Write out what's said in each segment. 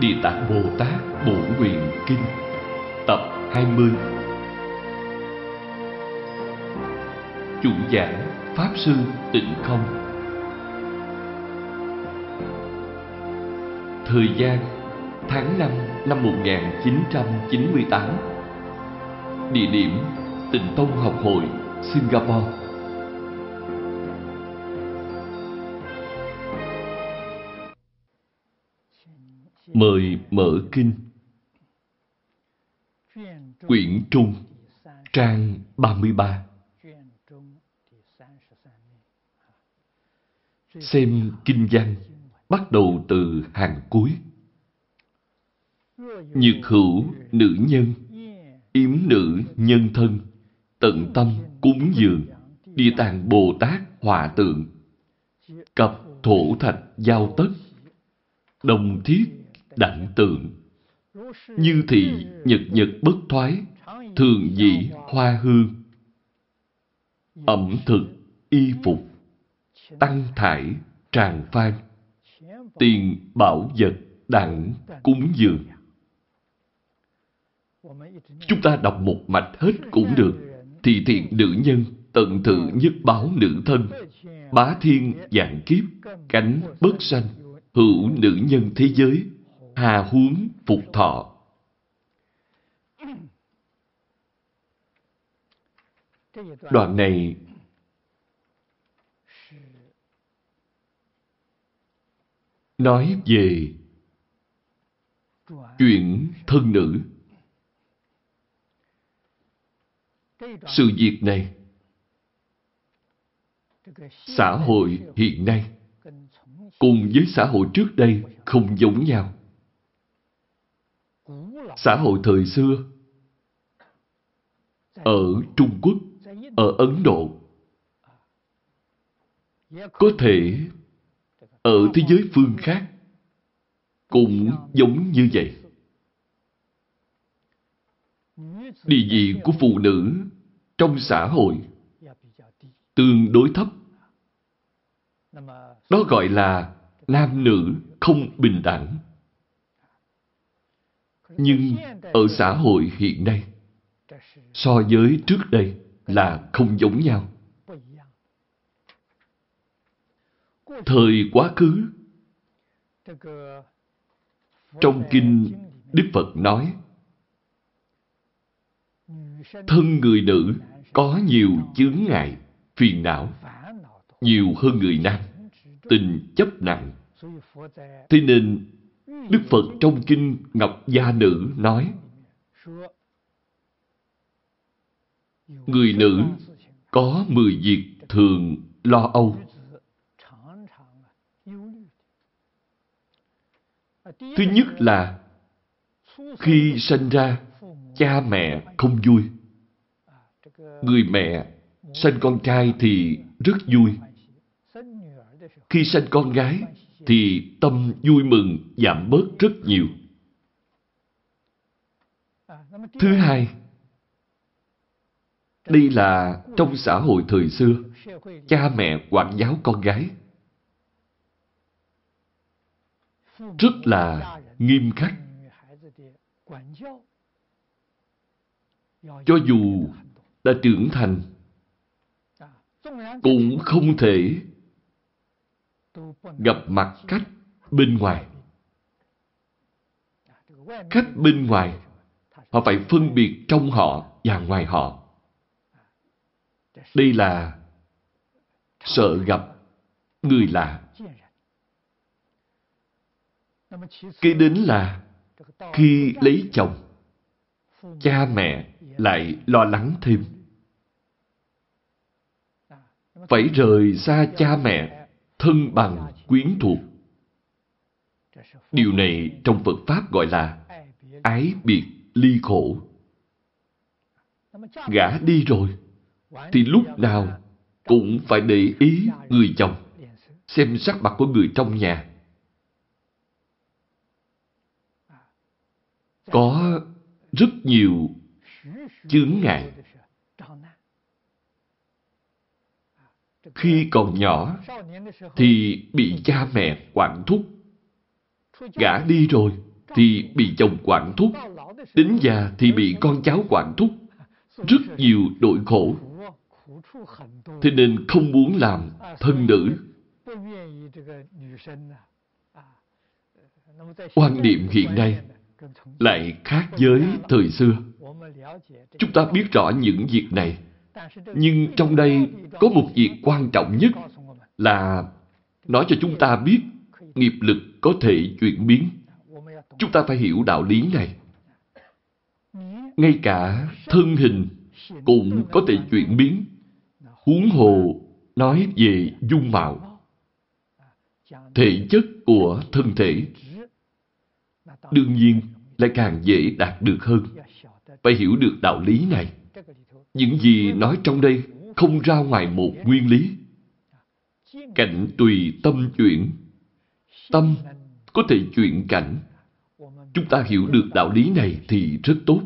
Địa Tạng Bồ Tát Bổ Nguyện Kinh, Tập 20 Chủ giảng Pháp Sư Tịnh Không. Thời gian tháng 5 năm 1998 Địa điểm Tịnh Tông Học Hội, Singapore. Mời mở kinh. Quyển Trung, Trang 33 Xem kinh văn Bắt đầu từ hàng cuối. Nhược hữu nữ nhân, Yếm nữ nhân thân, Tận tâm cúng dường, Địa tạng Bồ Tát hòa tượng Cập thổ thạch giao tất. Đồng thiết đảnh tượng. Như thị nhật nhật bất thoái, thường dĩ hoa hương. Ẩm thực y phục, tăng thải tràng phan tiền bảo vật đặng cúng dường. Chúng ta đọc một mạch hết cũng được. Thì thiện nữ nhân, tận thự nhất báo nữ thân. Bá thiên dạng kiếp, cánh bất sanh, hữu nữ nhân thế giới hà huống phục thọ. Đoạn này nói về chuyện thân nữ. Sự việc này xã hội hiện nay cùng với xã hội trước đây không giống nhau xã hội thời xưa ở Trung Quốc, ở Ấn Độ, có thể ở thế giới phương khác cũng giống như vậy. Địa vị của phụ nữ trong xã hội tương đối thấp. Đó gọi là nam nữ không bình đẳng. Nhưng ở xã hội hiện nay, so với trước đây là không giống nhau. Thời quá khứ, trong kinh Đức Phật nói, thân người nữ có nhiều chướng ngại, phiền não, nhiều hơn người nam, tình chấp nặng. Thế nên Đức Phật trong Kinh Ngọc Gia Nữ nói Người nữ có mười việc thường lo âu. Thứ nhất là khi sinh ra, cha mẹ không vui. Người mẹ sinh con trai thì rất vui. Khi sinh con gái thì tâm vui mừng giảm bớt rất nhiều. Thứ hai, đây là trong xã hội thời xưa, cha mẹ quản giáo con gái. Rất là nghiêm khắc. Cho dù đã trưởng thành, cũng không thể gặp mặt khách bên ngoài. Khách bên ngoài, họ phải phân biệt trong họ và ngoài họ. Đây là sợ gặp người lạ. Kế đến là khi lấy chồng, cha mẹ lại lo lắng thêm. Phải rời xa cha mẹ thân bằng quyến thuộc. Điều này trong Phật Pháp gọi là ái biệt ly khổ. Gã đi rồi, thì lúc nào cũng phải để ý người chồng, xem sắc mặt của người trong nhà. Có rất nhiều chướng ngại Khi còn nhỏ, thì bị cha mẹ quản thúc. Gã đi rồi, thì bị chồng quản thúc, đến già thì bị con cháu quản thúc, rất nhiều đội khổ. Thế nên không muốn làm thân nữ. Quan niệm hiện nay lại khác với thời xưa. Chúng ta biết rõ những việc này, nhưng trong đây có một việc quan trọng nhất là nói cho chúng ta biết nghiệp lực có thể chuyển biến. Chúng ta phải hiểu đạo lý này. Ngay cả thân hình cũng có thể chuyển biến. Huống hồ nói về dung mạo, thể chất của thân thể. Đương nhiên lại càng dễ đạt được hơn. Phải hiểu được đạo lý này. Những gì nói trong đây không ra ngoài một nguyên lý. Cảnh tùy tâm chuyển. Tâm có thể chuyển cảnh. Chúng ta hiểu được đạo lý này thì rất tốt.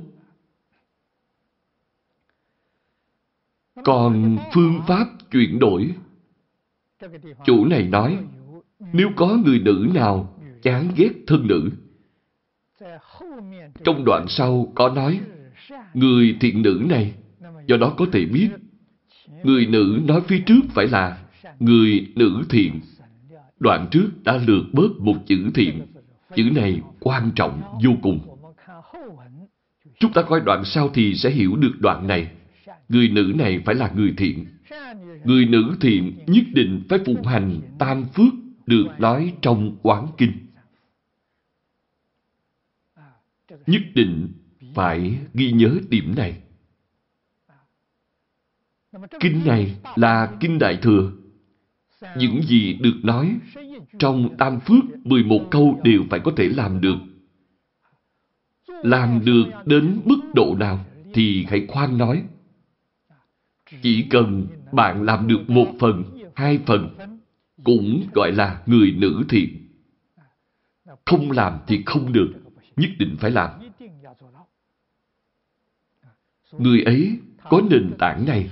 Còn phương pháp chuyển đổi, chủ này nói, nếu có người nữ nào chán ghét thân nữ, trong đoạn sau có nói, người thiện nữ này, do đó có thể biết, người nữ nói phía trước phải là người nữ thiện. Đoạn trước đã lược bớt một chữ thiện. Chữ này quan trọng vô cùng. Chúng ta coi đoạn sau thì sẽ hiểu được đoạn này. Người nữ này phải là người thiện. Người nữ thiện nhất định phải phụng hành tam phước được nói trong quán kinh. Nhất định phải ghi nhớ điểm này. Kinh này là Kinh Đại Thừa. Những gì được nói trong Tam Phước 11 câu đều phải có thể làm được. Làm được đến mức độ nào thì hãy khoan nói. Chỉ cần bạn làm được một phần, hai phần, cũng gọi là người nữ thiện. Không làm thì không được, nhất định phải làm. Người ấy có nền tảng này.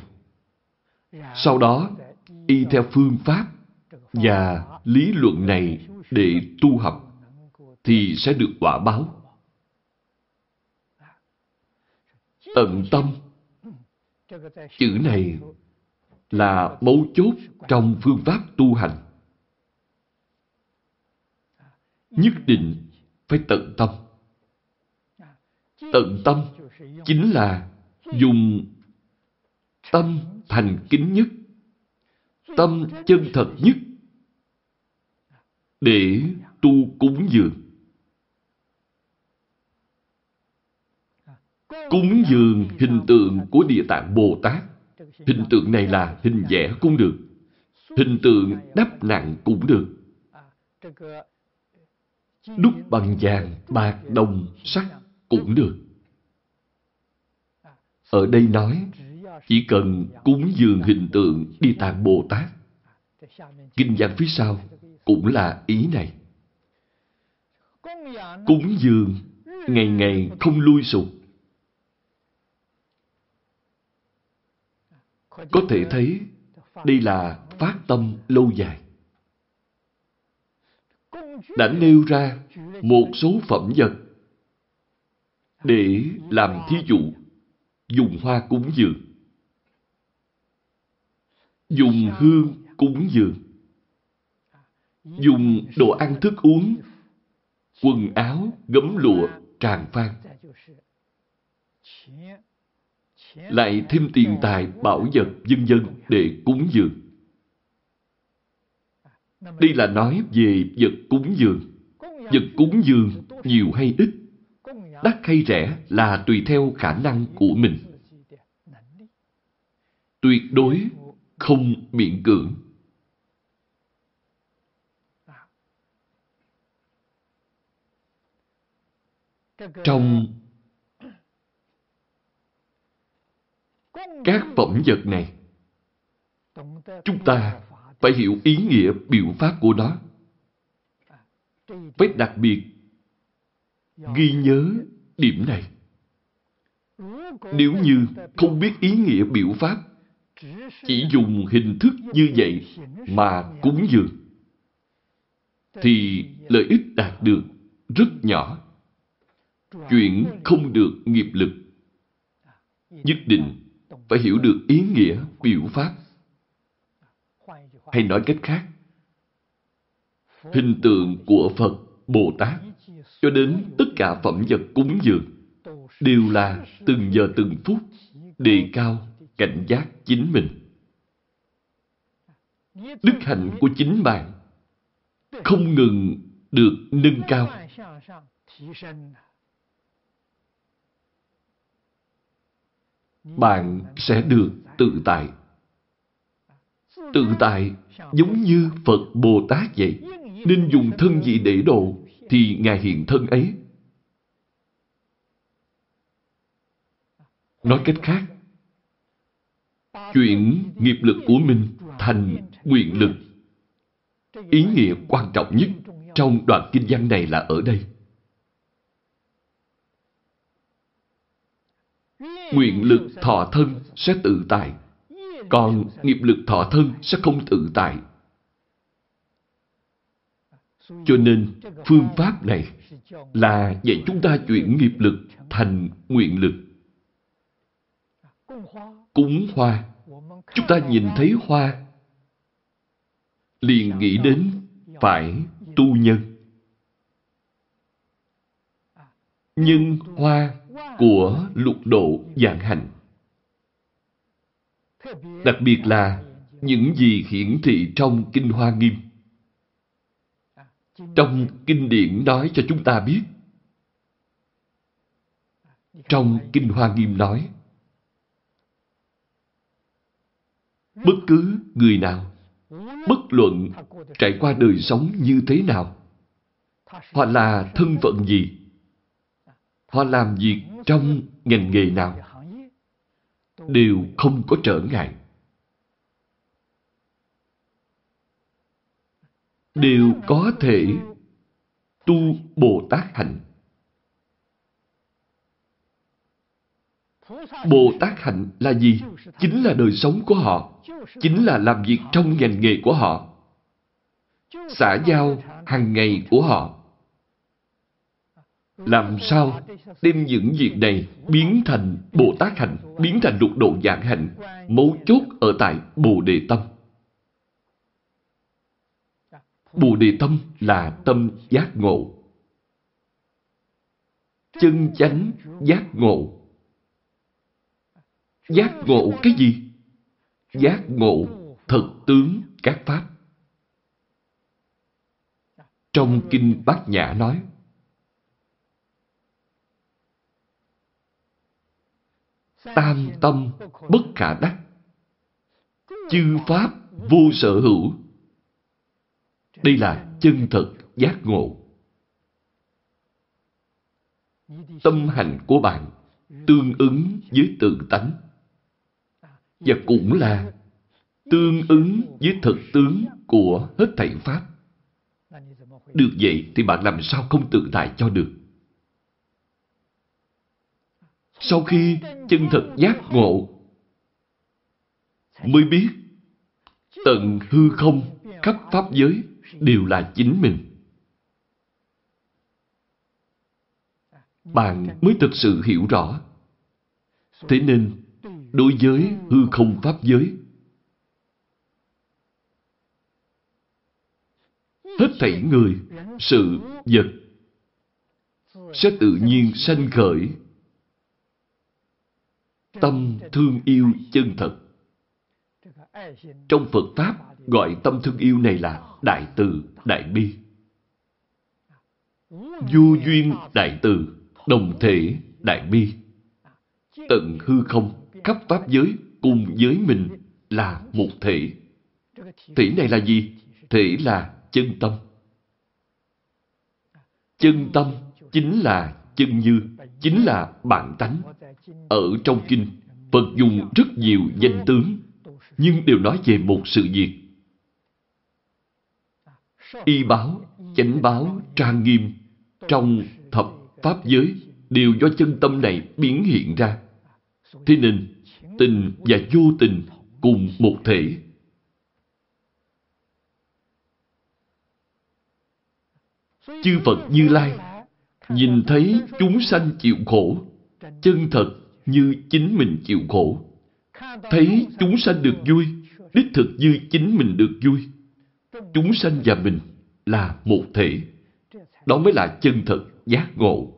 Sau đó, y theo phương pháp và lý luận này để tu học, thì sẽ được quả báo. Tận tâm Chữ này là mấu chốt trong phương pháp tu hành. Nhất định phải tận tâm. Tận tâm chính là dùng tâm thành kính nhất, tâm chân thật nhất để tu cúng dường. Cúng dường hình tượng của Địa Tạng Bồ Tát. Hình tượng này là hình vẽ cũng được. Hình tượng đắp nặng cũng được. Đúc bằng vàng, bạc, đồng, sắt cũng được. Ở đây nói, chỉ cần cúng dường hình tượng đi Tạng Bồ Tát. Kinh văn phía sau cũng là ý này. Cúng dường ngày ngày không lui sụp Có thể thấy đây là phát tâm lâu dài. Đã nêu ra một số phẩm vật để làm thí dụ dùng hoa cúng dường, dùng hương cúng dường, dùng đồ ăn thức uống, quần áo, gấm lụa, tràn phan lại thêm tiền tài, bảo vật, dân dân để cúng dường. Đây là nói về vật cúng dường. Vật cúng dường nhiều hay ít, đắt hay rẻ là tùy theo khả năng của mình. Tuyệt đối không miễn cưỡng. Trong các phẩm vật này. Chúng ta phải hiểu ý nghĩa biểu pháp của nó. Phải đặc biệt ghi nhớ điểm này. Nếu như không biết ý nghĩa biểu pháp, chỉ dùng hình thức như vậy mà cúng dường, thì lợi ích đạt được rất nhỏ. chuyển không được nghiệp lực. Nhất định phải hiểu được ý nghĩa biểu pháp. Hay nói cách khác, hình tượng của Phật, Bồ Tát cho đến tất cả phẩm vật cúng dường đều là từng giờ từng phút đề cao cảnh giác chính mình. Đức hạnh của chính bạn không ngừng được nâng cao. Bạn sẽ được tự tại. Tự tại giống như Phật Bồ Tát vậy. Nên dùng thân gì để độ thì Ngài hiện thân ấy. Nói cách khác, chuyển nghiệp lực của mình thành nguyện lực. Ý nghĩa quan trọng nhất trong đoạn kinh văn này là ở đây. Nguyện lực thọ thân sẽ tự tại, còn nghiệp lực thọ thân sẽ không tự tại. Cho nên, phương pháp này là dạy chúng ta chuyển nghiệp lực thành nguyện lực. Cúng hoa. Chúng ta nhìn thấy hoa, liền nghĩ đến phải tu nhân. Nhưng hoa của lục độ dạng hành, Đặc biệt là những gì hiển thị trong Kinh Hoa Nghiêm. Trong Kinh điển nói cho chúng ta biết. Trong Kinh Hoa Nghiêm nói, bất cứ người nào, bất luận trải qua đời sống như thế nào, hoặc là thân phận gì, họ làm việc trong ngành nghề nào, đều không có trở ngại. Đều có thể tu Bồ Tát hạnh. Bồ Tát hạnh là gì? Chính là đời sống của họ. Chính là làm việc trong ngành nghề của họ. Xã giao hàng ngày của họ. Làm sao đem những việc này biến thành Bồ Tát hạnh, biến thành lục độ dạng hạnh, mấu chốt ở tại Bồ Đề Tâm. Bồ Đề Tâm là tâm giác ngộ. Chân chánh giác ngộ Giác ngộ cái gì? Giác ngộ thật tướng các pháp. Trong Kinh Bát Nhã nói, Tam tâm bất khả đắc, chư pháp vô sở hữu. Đây là chân thật giác ngộ. Tâm hành của bạn tương ứng với tự tánh và cũng là tương ứng với thực tướng của hết thảy Pháp. Được vậy thì bạn làm sao không tự tại cho được? Sau khi chân thật giác ngộ, mới biết tận hư không khắp Pháp giới đều là chính mình. Bạn mới thực sự hiểu rõ. Thế nên, đối với hư không pháp giới. Hết thảy người, sự, vật sẽ tự nhiên sanh khởi tâm thương yêu chân thật. Trong Phật Pháp gọi tâm thương yêu này là Đại Từ, Đại Bi. Du duyên Đại Từ, đồng thể Đại Bi. Tận hư không khắp Pháp giới cùng với mình là một thể. Thể này là gì? Thể là chân tâm. Chân tâm chính là chân như, chính là bản tánh. Ở trong kinh, Phật dùng rất nhiều danh tướng, nhưng đều nói về một sự việc. Y báo, chánh báo, trang nghiêm, trong thập Pháp giới đều do chân tâm này biến hiện ra. Thế nên, tình và vô tình cùng một thể. Chư Phật Như Lai nhìn thấy chúng sanh chịu khổ, chân thật như chính mình chịu khổ. Thấy chúng sanh được vui, đích thực như chính mình được vui. Chúng sanh và mình là một thể. Đó mới là chân thật giác ngộ.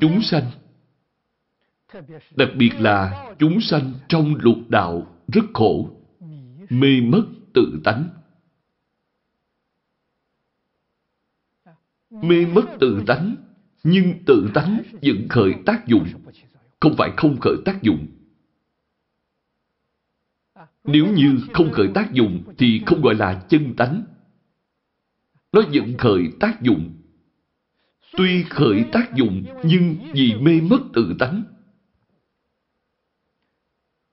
Chúng sanh Đặc biệt là chúng sanh trong lục đạo rất khổ, mê mất tự tánh. Mê mất tự tánh, nhưng tự tánh vẫn khởi tác dụng, không phải không khởi tác dụng. Nếu như không khởi tác dụng thì không gọi là chân tánh. Nó vẫn khởi tác dụng. Tuy khởi tác dụng nhưng vì mê mất tự tánh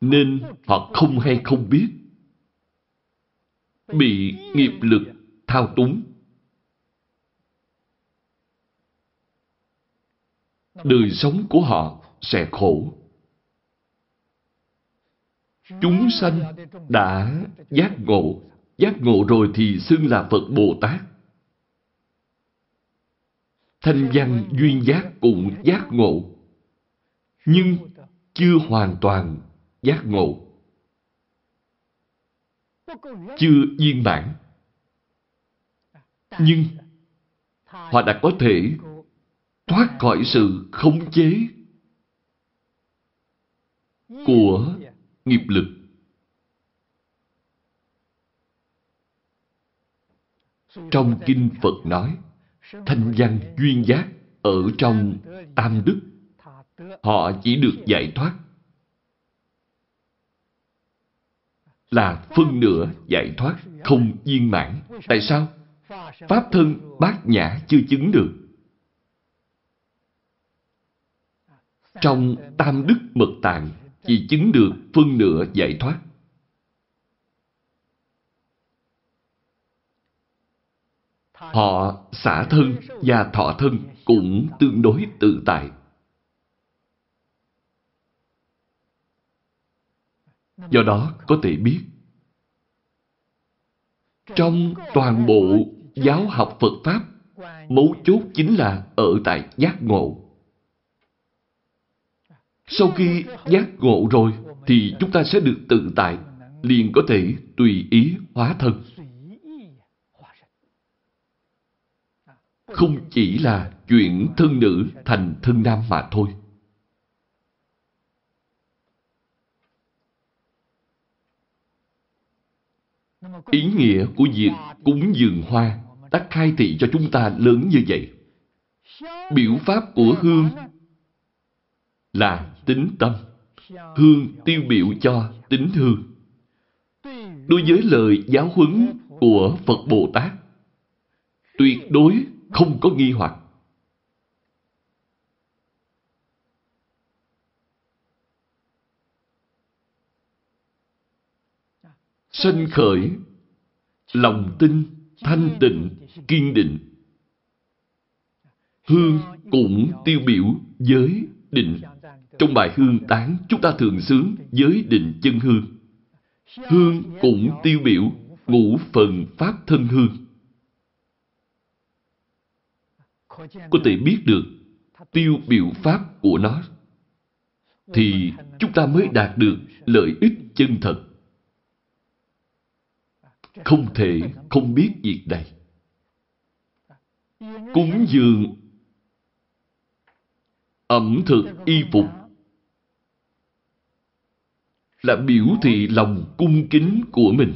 nên họ không hay không biết. Bị nghiệp lực thao túng. Đời sống của họ sẽ khổ. Chúng sanh đã giác ngộ. Giác ngộ rồi thì xưng là Phật Bồ Tát. Thanh văn duyên giác cũng giác ngộ. Nhưng chưa hoàn toàn giác ngộ. Chưa viên mãn. Nhưng họ đã có thể thoát khỏi sự khống chế của nghiệp lực. Trong Kinh Phật nói, thanh văn duyên giác ở trong tam đức, họ chỉ được giải thoát là phân nửa giải thoát không viên mãn. Tại sao? Pháp thân bát nhã chưa chứng được. Trong tam đức mật tạng chỉ chứng được phân nửa giải thoát. Họ xả thân và thọ thân cũng tương đối tự tại. Do đó có thể biết trong toàn bộ giáo học Phật Pháp mấu chốt chính là ở tại giác ngộ. Sau khi giác ngộ rồi thì chúng ta sẽ được tự tại, liền có thể tùy ý hóa thân. Không chỉ là chuyển thân nữ thành thân nam mà thôi. Ý nghĩa của việc cúng dường hoa đã khai thị cho chúng ta lớn như vậy. Biểu pháp của hương là tính tâm. Hương tiêu biểu cho tính hương. Đối với lời giáo huấn của Phật Bồ Tát, tuyệt đối không có nghi hoặc. Sanh khởi, lòng tin, thanh tịnh, kiên định. Hương cũng tiêu biểu giới định. Trong bài hương tán, chúng ta thường sướng giới định chân hương. Hương cũng tiêu biểu ngũ phần pháp thân hương. Có thể biết được tiêu biểu pháp của nó, thì chúng ta mới đạt được lợi ích chân thật không thể không biết việc này. Cúng dường ẩm thực y phục là biểu thị lòng cung kính của mình.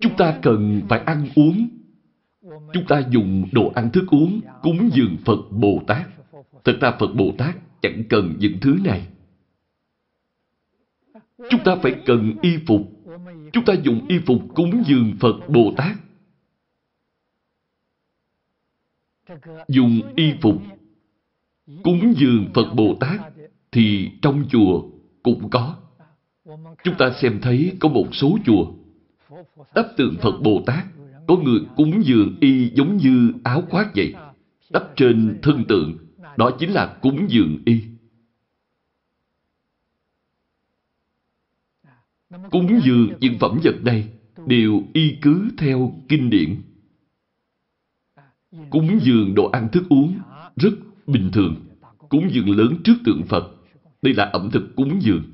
Chúng ta cần phải ăn uống. Chúng ta dùng đồ ăn thức uống cúng dường Phật Bồ Tát. Thật ra Phật Bồ Tát chẳng cần những thứ này. Chúng ta phải cần y phục. Chúng ta dùng y phục cúng dường Phật Bồ Tát. Dùng y phục cúng dường Phật Bồ Tát thì trong chùa cũng có. Chúng ta xem thấy có một số chùa, đắp tượng Phật Bồ Tát, có người cúng dường y giống như áo khoác vậy, đắp trên thân tượng đó chính là cúng dường y Cúng dường những phẩm vật này đều y cứ theo kinh điển. Cúng dường đồ ăn thức uống rất bình thường. Cúng dường lớn trước tượng Phật. Đây là ẩm thực cúng dường.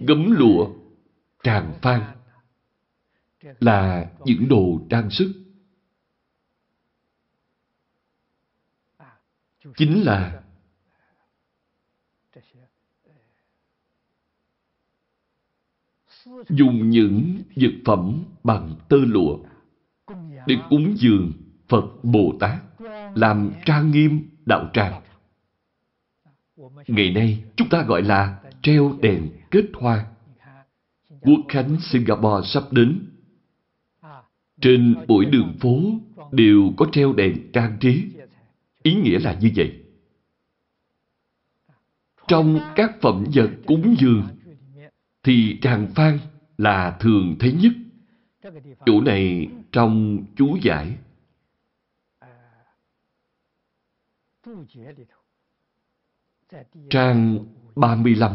Gấm lụa, tràng phan là những đồ trang sức. Chính là dùng những vật phẩm bằng tơ lụa để cúng dường Phật Bồ Tát, làm trang nghiêm đạo tràng. Ngày nay, chúng ta gọi là treo đèn kết hoa. Quốc khánh Singapore sắp đến. Trên mỗi đường phố đều có treo đèn trang trí. Ý nghĩa là như vậy. Trong các phẩm vật cúng dường thì tràng phan là thường thấy nhất. Chỗ này trong chú giải. Trang 35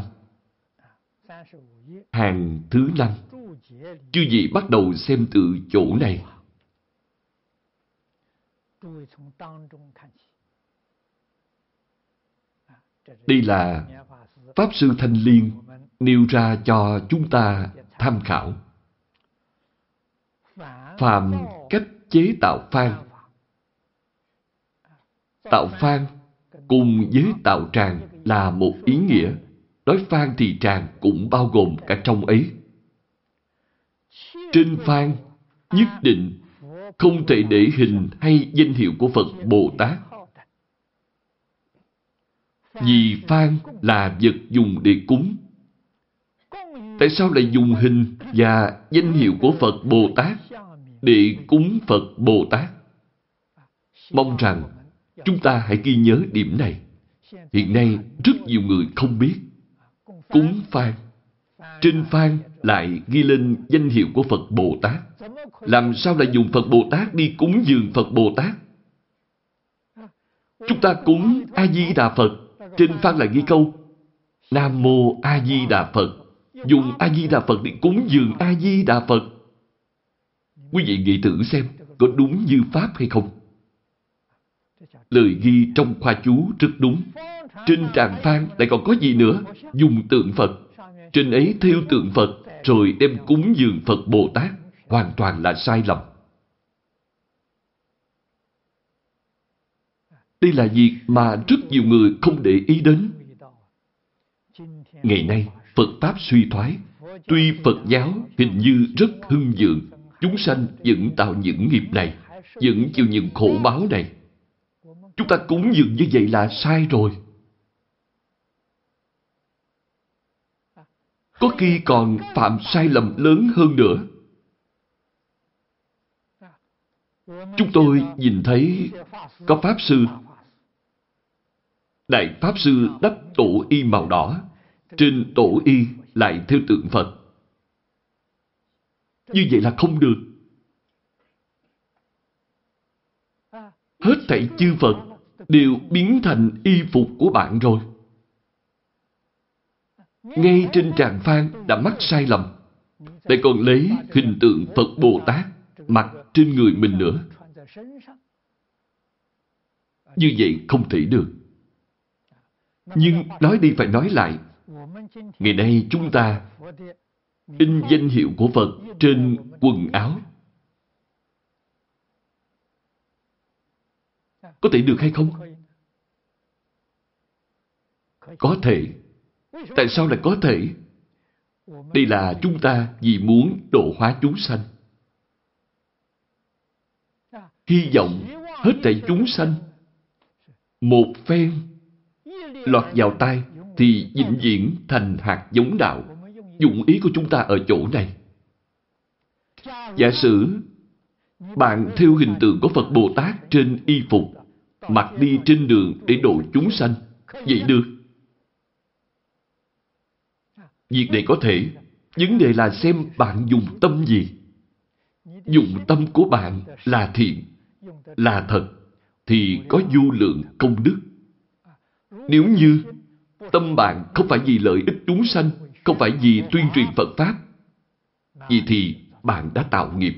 hàng thứ năm. Chư vị bắt đầu xem từ chỗ này. Đây là Pháp Sư Thanh Liên nêu ra cho chúng ta tham khảo. Phàm cách chế tạo phan Tạo phan cùng với tạo tràng là một ý nghĩa. Nói phan thì tràng cũng bao gồm cả trong ấy. Trên phan nhất định không thể để hình hay danh hiệu của Phật Bồ Tát. Vì phan là vật dùng để cúng. Tại sao lại dùng hình và danh hiệu của Phật Bồ Tát để cúng Phật Bồ Tát? Mong rằng chúng ta hãy ghi nhớ điểm này. Hiện nay rất nhiều người không biết. Cúng Phan. Trên Phan lại ghi lên danh hiệu của Phật Bồ Tát. Làm sao lại dùng Phật Bồ Tát đi cúng dường Phật Bồ Tát? Chúng ta cúng A-di-đà Phật. Trên Phan lại ghi câu Nam Mô A-di-đà Phật. Dùng A-di-đà Phật để cúng dường A-di-đà Phật. Quý vị nghĩ thử xem có đúng như Pháp hay không? Lời ghi trong khoa chú rất đúng. Trên tràng phan lại còn có gì nữa? Dùng tượng Phật. Trên ấy theo tượng Phật rồi đem cúng dường Phật Bồ Tát. Hoàn toàn là sai lầm. Đây là việc mà rất nhiều người không để ý đến. Ngày nay, Phật Pháp suy thoái. Tuy Phật giáo hình như rất hưng dượng, chúng sanh vẫn tạo những nghiệp này, vẫn chịu những khổ báo này. Chúng ta cúng dường như vậy là sai rồi. Có khi còn phạm sai lầm lớn hơn nữa. Chúng tôi nhìn thấy có Pháp Sư Đại Pháp Sư đắp tổ y màu đỏ trên tổ y lại theo tượng Phật Như vậy là không được Hết thảy chư Phật đều biến thành y phục của bạn rồi. Ngay trên tràng phan đã mắc sai lầm. Lại còn lấy hình tượng Phật Bồ Tát mặc trên người mình nữa. Như vậy không thể được. Nhưng nói đi phải nói lại. Ngày nay chúng ta in danh hiệu của Phật trên quần áo. Có thể được hay không? Có thể. Tại sao lại có thể? Đây là chúng ta vì muốn độ hóa chúng sanh. Hy vọng hết thảy chúng sanh một phen lọt vào tay thì vĩnh viễn thành hạt giống đạo. Dụng ý của chúng ta ở chỗ này. Giả sử bạn theo hình tượng của Phật Bồ Tát trên y phục, mặc đi trên đường để độ chúng sanh. Vậy được. Việc này có thể. Vấn đề là xem bạn dùng tâm gì. Dùng tâm của bạn là thiện, là thật, thì có vô lượng công đức. Nếu như tâm bạn không phải vì lợi ích chúng sanh, không phải vì tuyên truyền Phật Pháp, Vì thì bạn đã tạo nghiệp.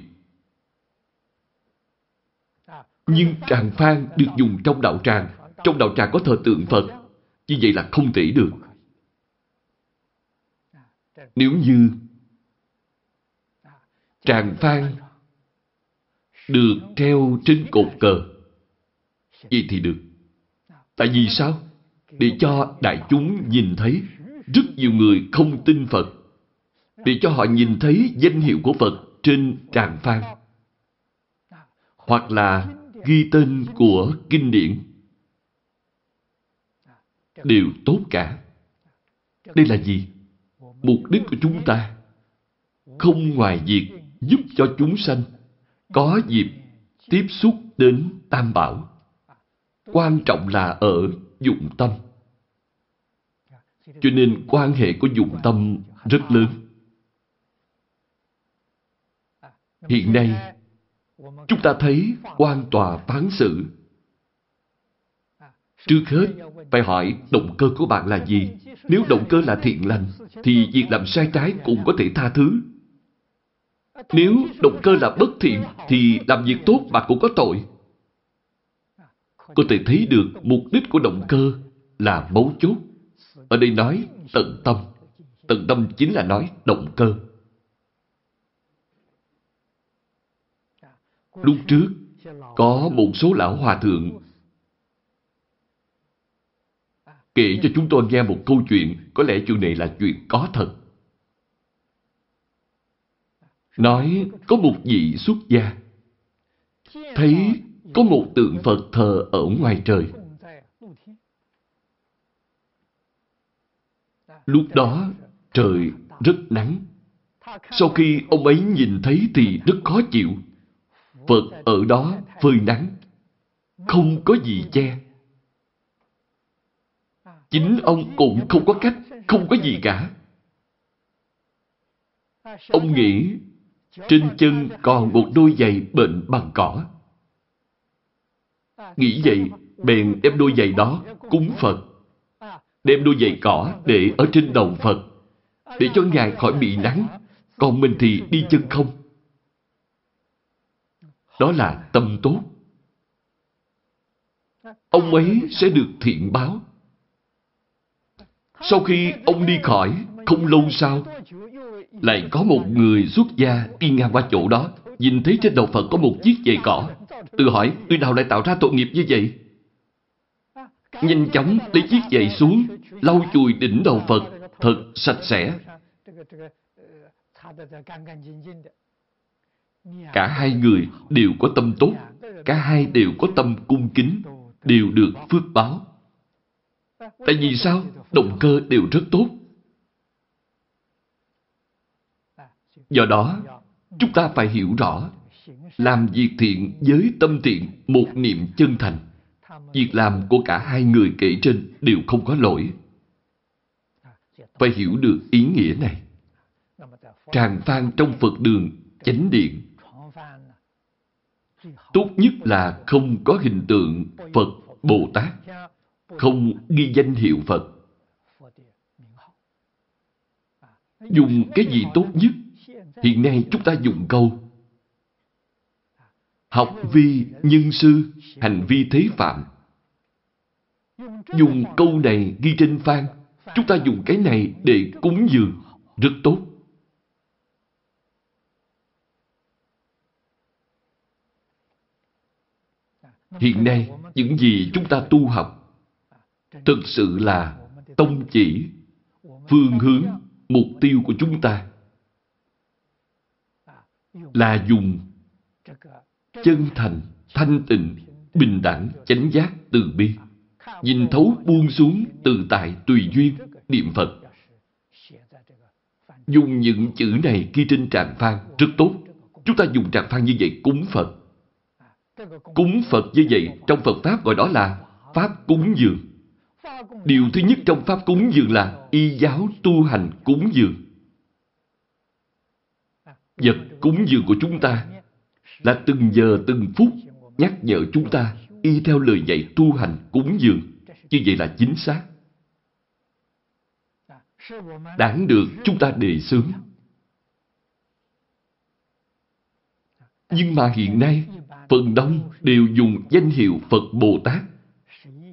Nhưng tràng phan được dùng trong đạo tràng. Trong đạo tràng có thờ tượng Phật. Như vậy là không thể được. Nếu như tràng phan được treo trên cột cờ, vậy thì được. Tại vì sao? Để cho đại chúng nhìn thấy, rất nhiều người không tin Phật. Để cho họ nhìn thấy danh hiệu của Phật trên tràng phan. Hoặc là ghi tên của kinh điển. Đều tốt cả. Đây là gì? Mục đích của chúng ta không ngoài việc giúp cho chúng sanh có dịp tiếp xúc đến Tam Bảo. Quan trọng là ở dụng tâm. Cho nên quan hệ của dụng tâm rất lớn. Hiện nay, chúng ta thấy quan tòa phán xử. Trước hết, phải hỏi động cơ của bạn là gì? Nếu động cơ là thiện lành, thì việc làm sai trái cũng có thể tha thứ. Nếu động cơ là bất thiện, thì làm việc tốt bạn cũng có tội. Có thể thấy được mục đích của động cơ là mấu chốt. Ở đây nói tận tâm. Tận tâm chính là nói động cơ. Lúc trước, có một số lão hòa thượng kể cho chúng tôi nghe một câu chuyện, có lẽ chuyện này là chuyện có thật. Nói có một vị xuất gia, thấy có một tượng Phật thờ ở ngoài trời. Lúc đó trời rất nắng. Sau khi ông ấy nhìn thấy thì rất khó chịu. Phật ở đó phơi nắng. Không có gì che. Chính ông cũng không có cách, không có gì cả. Ông nghĩ trên chân còn một đôi giày bệnh bằng cỏ. Nghĩ vậy, bèn đem đôi giày đó cúng Phật. Đem đôi giày cỏ để ở trên đầu Phật, để cho Ngài khỏi bị nắng, còn mình thì đi chân không. Đó là tâm tốt. Ông ấy sẽ được thiện báo. Sau khi ông đi khỏi, không lâu sau, lại có một người xuất gia đi ngang qua chỗ đó, nhìn thấy trên đầu Phật có một chiếc giày cỏ. Tự hỏi, người nào lại tạo ra tội nghiệp như vậy? Nhanh chóng lấy chiếc giày xuống, lau chùi đỉnh đầu Phật, thật sạch sẽ. Cả hai người đều có tâm tốt, cả hai đều có tâm cung kính, đều được phước báo. Tại vì sao? Động cơ đều rất tốt. Do đó, chúng ta phải hiểu rõ, làm việc thiện với tâm thiện, một niệm chân thành. Việc làm của cả hai người kể trên đều không có lỗi. Phải hiểu được ý nghĩa này. Tràng phan trong Phật đường, chánh điện. Tốt nhất là không có hình tượng Phật, Bồ Tát. Không ghi danh hiệu Phật. Dùng cái gì tốt nhất Hiện nay chúng ta dùng câu Học vi nhân sư, hành vi thế phạm. Dùng câu này ghi trên phan. Chúng ta dùng cái này để cúng dường. Rất tốt. Hiện nay, những gì chúng ta tu học thực sự là tông chỉ, phương hướng, mục tiêu của chúng ta là dùng chân thành, thanh tịnh, bình đẳng, chánh giác, từ bi. Nhìn thấu buông xuống, từ tại, tùy duyên, niệm Phật. Dùng những chữ này ghi trên tràng phan rất tốt. Chúng ta dùng tràng phan như vậy cúng Phật. Cúng Phật như vậy trong Phật Pháp gọi đó là Pháp cúng dường. Điều thứ nhất trong Pháp cúng dường là y giáo tu hành cúng dường vật cúng dường của chúng ta là từng giờ từng phút nhắc nhở chúng ta y theo lời dạy tu hành cúng dường. Như vậy là chính xác. Đáng được chúng ta đề xướng. Nhưng mà hiện nay, phần đông đều dùng danh hiệu Phật Bồ Tát.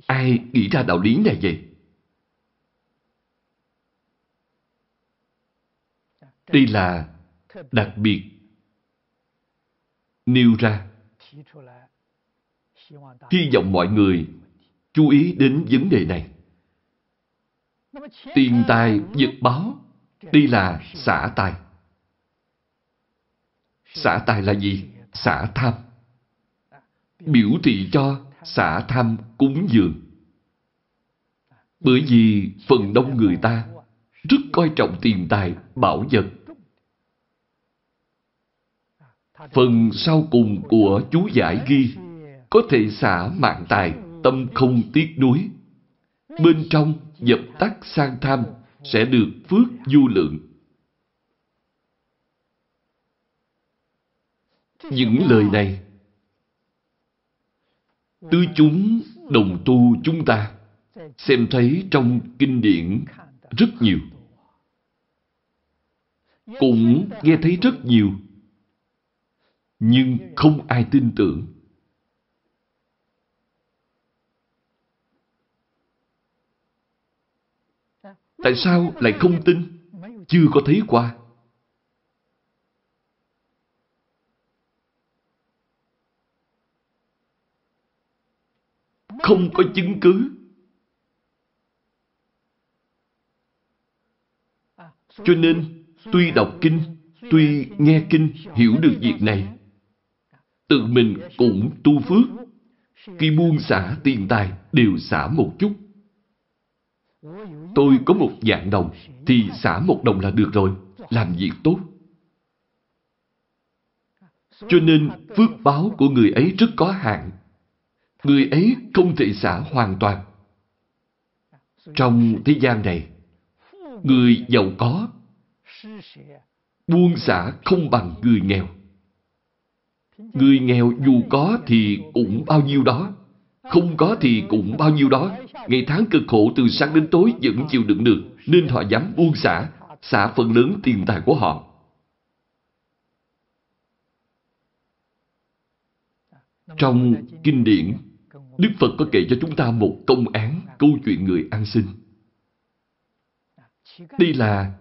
Ai nghĩ ra đạo lý này vậy? Đây là đặc biệt nêu ra hy vọng mọi người chú ý đến vấn đề này. Tiền tài, vật báo, đây là xả tài. Xả tài là gì? Xả tham. Biểu thị cho xả tham cúng dường. Bởi vì phần đông người ta rất coi trọng tiền tài, bảo vật. Phần sau cùng của chú giải ghi có thể xả mạng tài, tâm không tiếc nuối. Bên trong dập tắt sang tham sẽ được phước du lượng. Những lời này tứ chúng đồng tu chúng ta xem thấy trong kinh điển rất nhiều. Cũng nghe thấy rất nhiều. Nhưng không ai tin tưởng. Tại sao lại không tin? Chưa có thấy qua. Không có chứng cứ. Cho nên, tuy đọc kinh, tuy nghe kinh, hiểu được việc này, tự mình cũng tu phước. Khi buông xả tiền tài, đều xả một chút. Tôi có một dạng đồng, thì xả một đồng là được rồi, làm việc tốt. Cho nên phước báo của người ấy rất có hạn. Người ấy không thể xả hoàn toàn. Trong thế gian này, người giàu có buông xả không bằng người nghèo. Người nghèo dù có thì cũng bao nhiêu đó, không có thì cũng bao nhiêu đó. Ngày tháng cực khổ từ sáng đến tối vẫn chịu đựng được, nên họ dám buông xả, xả phần lớn tiền tài của họ. Trong kinh điển, Đức Phật có kể cho chúng ta một công án câu chuyện người ăn xin. Đây là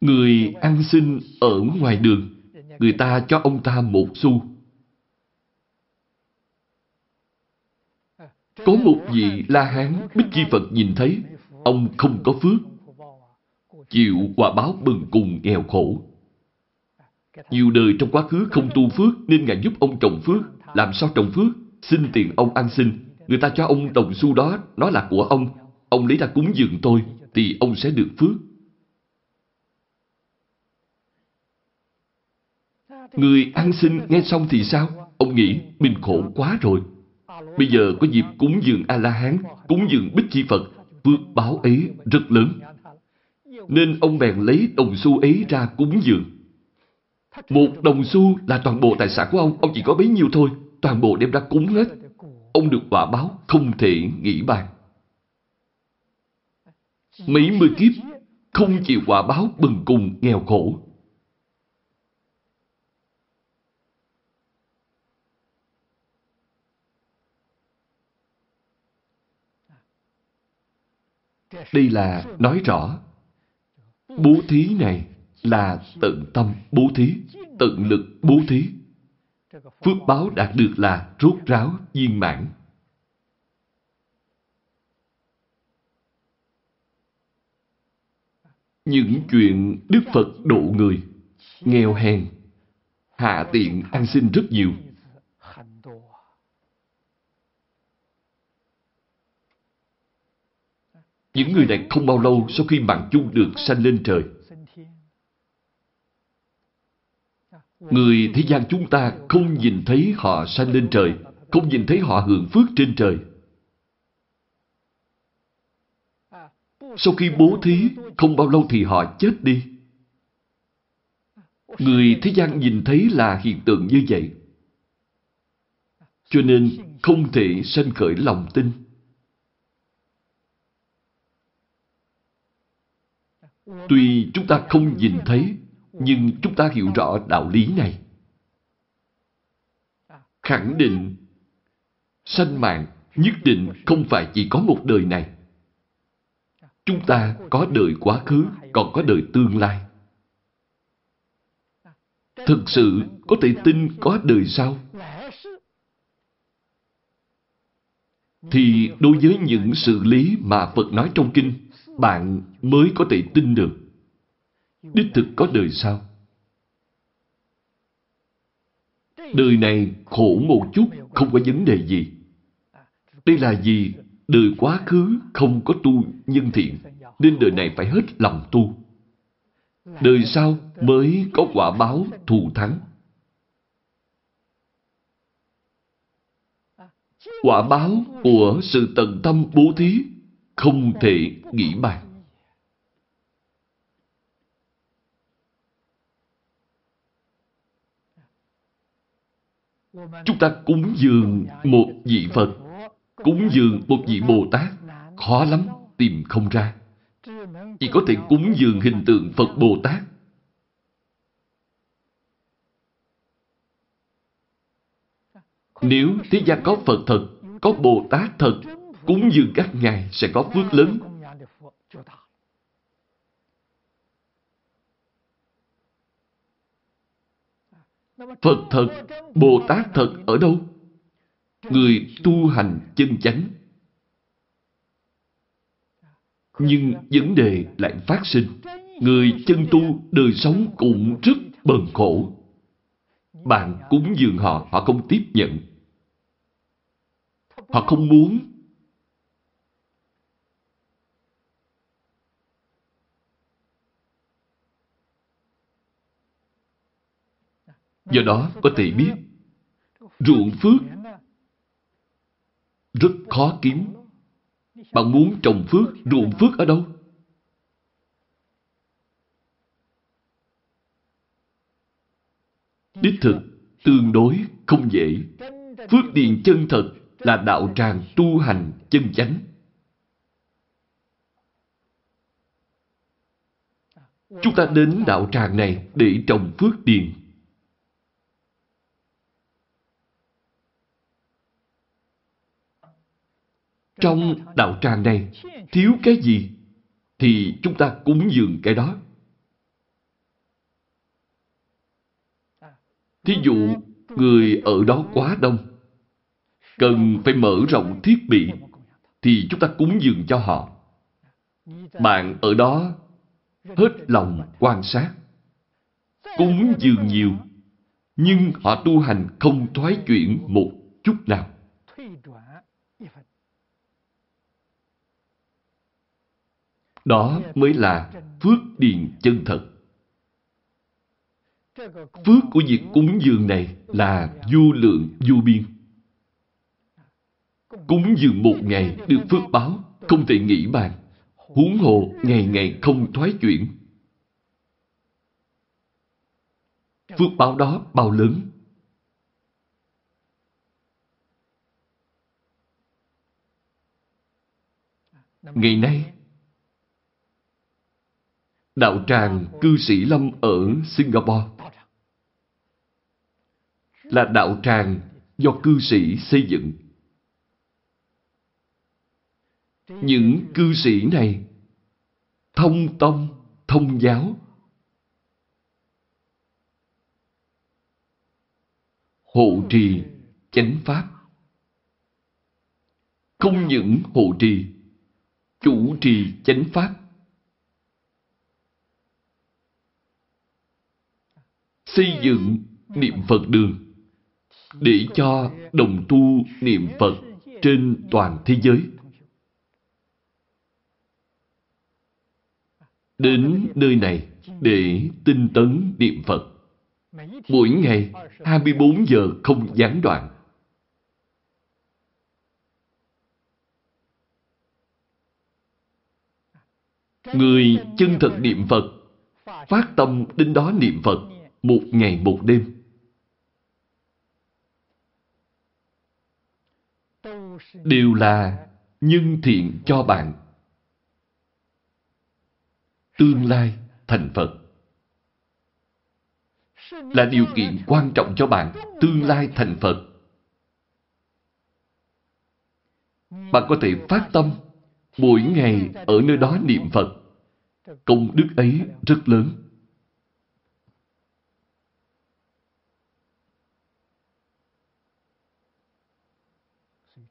người ăn xin ở ngoài đường, người ta cho ông ta một xu. Có một vị La Hán Bích Chi Phật nhìn thấy, ông không có phước, chịu quả báo bần cùng nghèo khổ. Nhiều đời trong quá khứ không tu phước nên Ngài giúp ông trồng phước. Làm sao trồng phước? Xin tiền ông ăn xin. Người ta cho ông đồng xu đó, nó là của ông. Ông lấy ra cúng dường tôi, thì ông sẽ được phước. Người ăn xin nghe xong thì sao? Ông nghĩ mình khổ quá rồi. Bây giờ có dịp cúng dường A-la-hán, cúng dường Bích Chi Phật, phước báo ấy rất lớn. Nên ông bèn lấy đồng xu ấy ra cúng dường. Một đồng xu là toàn bộ tài sản của ông, ông chỉ có bấy nhiêu thôi, toàn bộ đem ra cúng hết. Ông được quả báo không thể nghĩ bàn. Mấy mươi kiếp không chịu quả báo bừng cùng nghèo khổ. Đây là nói rõ bố thí này là tận tâm bố thí, tận lực bố thí. Phước báo đạt được là rốt ráo, viên mãn. Những chuyện Đức Phật độ người, nghèo hèn, hạ tiện ăn xin rất nhiều. Những người này không bao lâu sau khi mạng chung được sanh lên trời. Người thế gian chúng ta không nhìn thấy họ sanh lên trời, không nhìn thấy họ hưởng phước trên trời. Sau khi bố thí, không bao lâu thì họ chết đi. Người thế gian nhìn thấy là hiện tượng như vậy. Cho nên không thể sanh khởi lòng tin. Tuy chúng ta không nhìn thấy, Nhưng chúng ta hiểu rõ đạo lý này. Khẳng định sanh mạng nhất định không phải chỉ có một đời này. Chúng ta có đời quá khứ, còn có đời tương lai. Thực sự có thể tin có đời sau. Thì đối với những sự lý mà Phật nói trong kinh, bạn mới có thể tin được. Đích thực có đời sau. Đời này khổ một chút, không có vấn đề gì. Đây là gì? Đời quá khứ không có tu nhân thiện, nên đời này phải hết lòng tu. Đời sau mới có quả báo thù thắng. Quả báo của sự tận tâm bố thí không thể nghĩ bàn. Chúng ta cúng dường một vị Phật, cúng dường một vị Bồ Tát, khó lắm tìm không ra. Chỉ có thể cúng dường hình tượng Phật Bồ Tát. Nếu thế gian có Phật thật, có Bồ Tát thật, cúng dường các ngài sẽ có phước lớn. Phật thật, Bồ Tát thật ở đâu? Người tu hành chân chánh. Nhưng vấn đề lại phát sinh. Người chân tu đời sống cũng rất bần khổ. Bạn cúng dường họ, họ không tiếp nhận. Họ không muốn. Do đó có thể biết ruộng phước rất khó kiếm. Bạn muốn trồng phước, ruộng phước ở đâu? Đích thực, tương đối không dễ. Phước điền chân thật là đạo tràng tu hành chân chánh. Chúng ta đến đạo tràng này để trồng phước điền. Trong đạo tràng này, thiếu cái gì, thì chúng ta cúng dường cái đó. Thí dụ, người ở đó quá đông, cần phải mở rộng thiết bị, thì chúng ta cúng dường cho họ. Bạn ở đó hết lòng quan sát, cúng dường nhiều, nhưng họ tu hành không thoái chuyển một chút nào. Đó mới là phước điền chân thật. Phước của việc cúng dường này là vô lượng vô biên. Cúng dường một ngày được phước báo, không thể nghĩ bàn. Huống hồ ngày ngày không thoái chuyển. Phước báo đó bao lớn. Ngày nay, đạo tràng cư sĩ Lâm ở Singapore là đạo tràng do cư sĩ xây dựng. Những cư sĩ này thông tông, thông giáo, hộ trì chánh pháp. Không những hộ trì, chủ trì chánh pháp, xây dựng niệm Phật đường để cho đồng tu niệm Phật trên toàn thế giới. Đến nơi này để tinh tấn niệm Phật. Mỗi ngày 24 giờ không gián đoạn. Người chân thật niệm Phật, phát tâm đến đó niệm Phật một ngày một đêm. Đều là nhân thiện cho bạn. Tương lai thành Phật. là điều kiện quan trọng cho bạn tương lai thành Phật. Bạn có thể phát tâm mỗi ngày ở nơi đó niệm Phật. Công đức ấy rất lớn.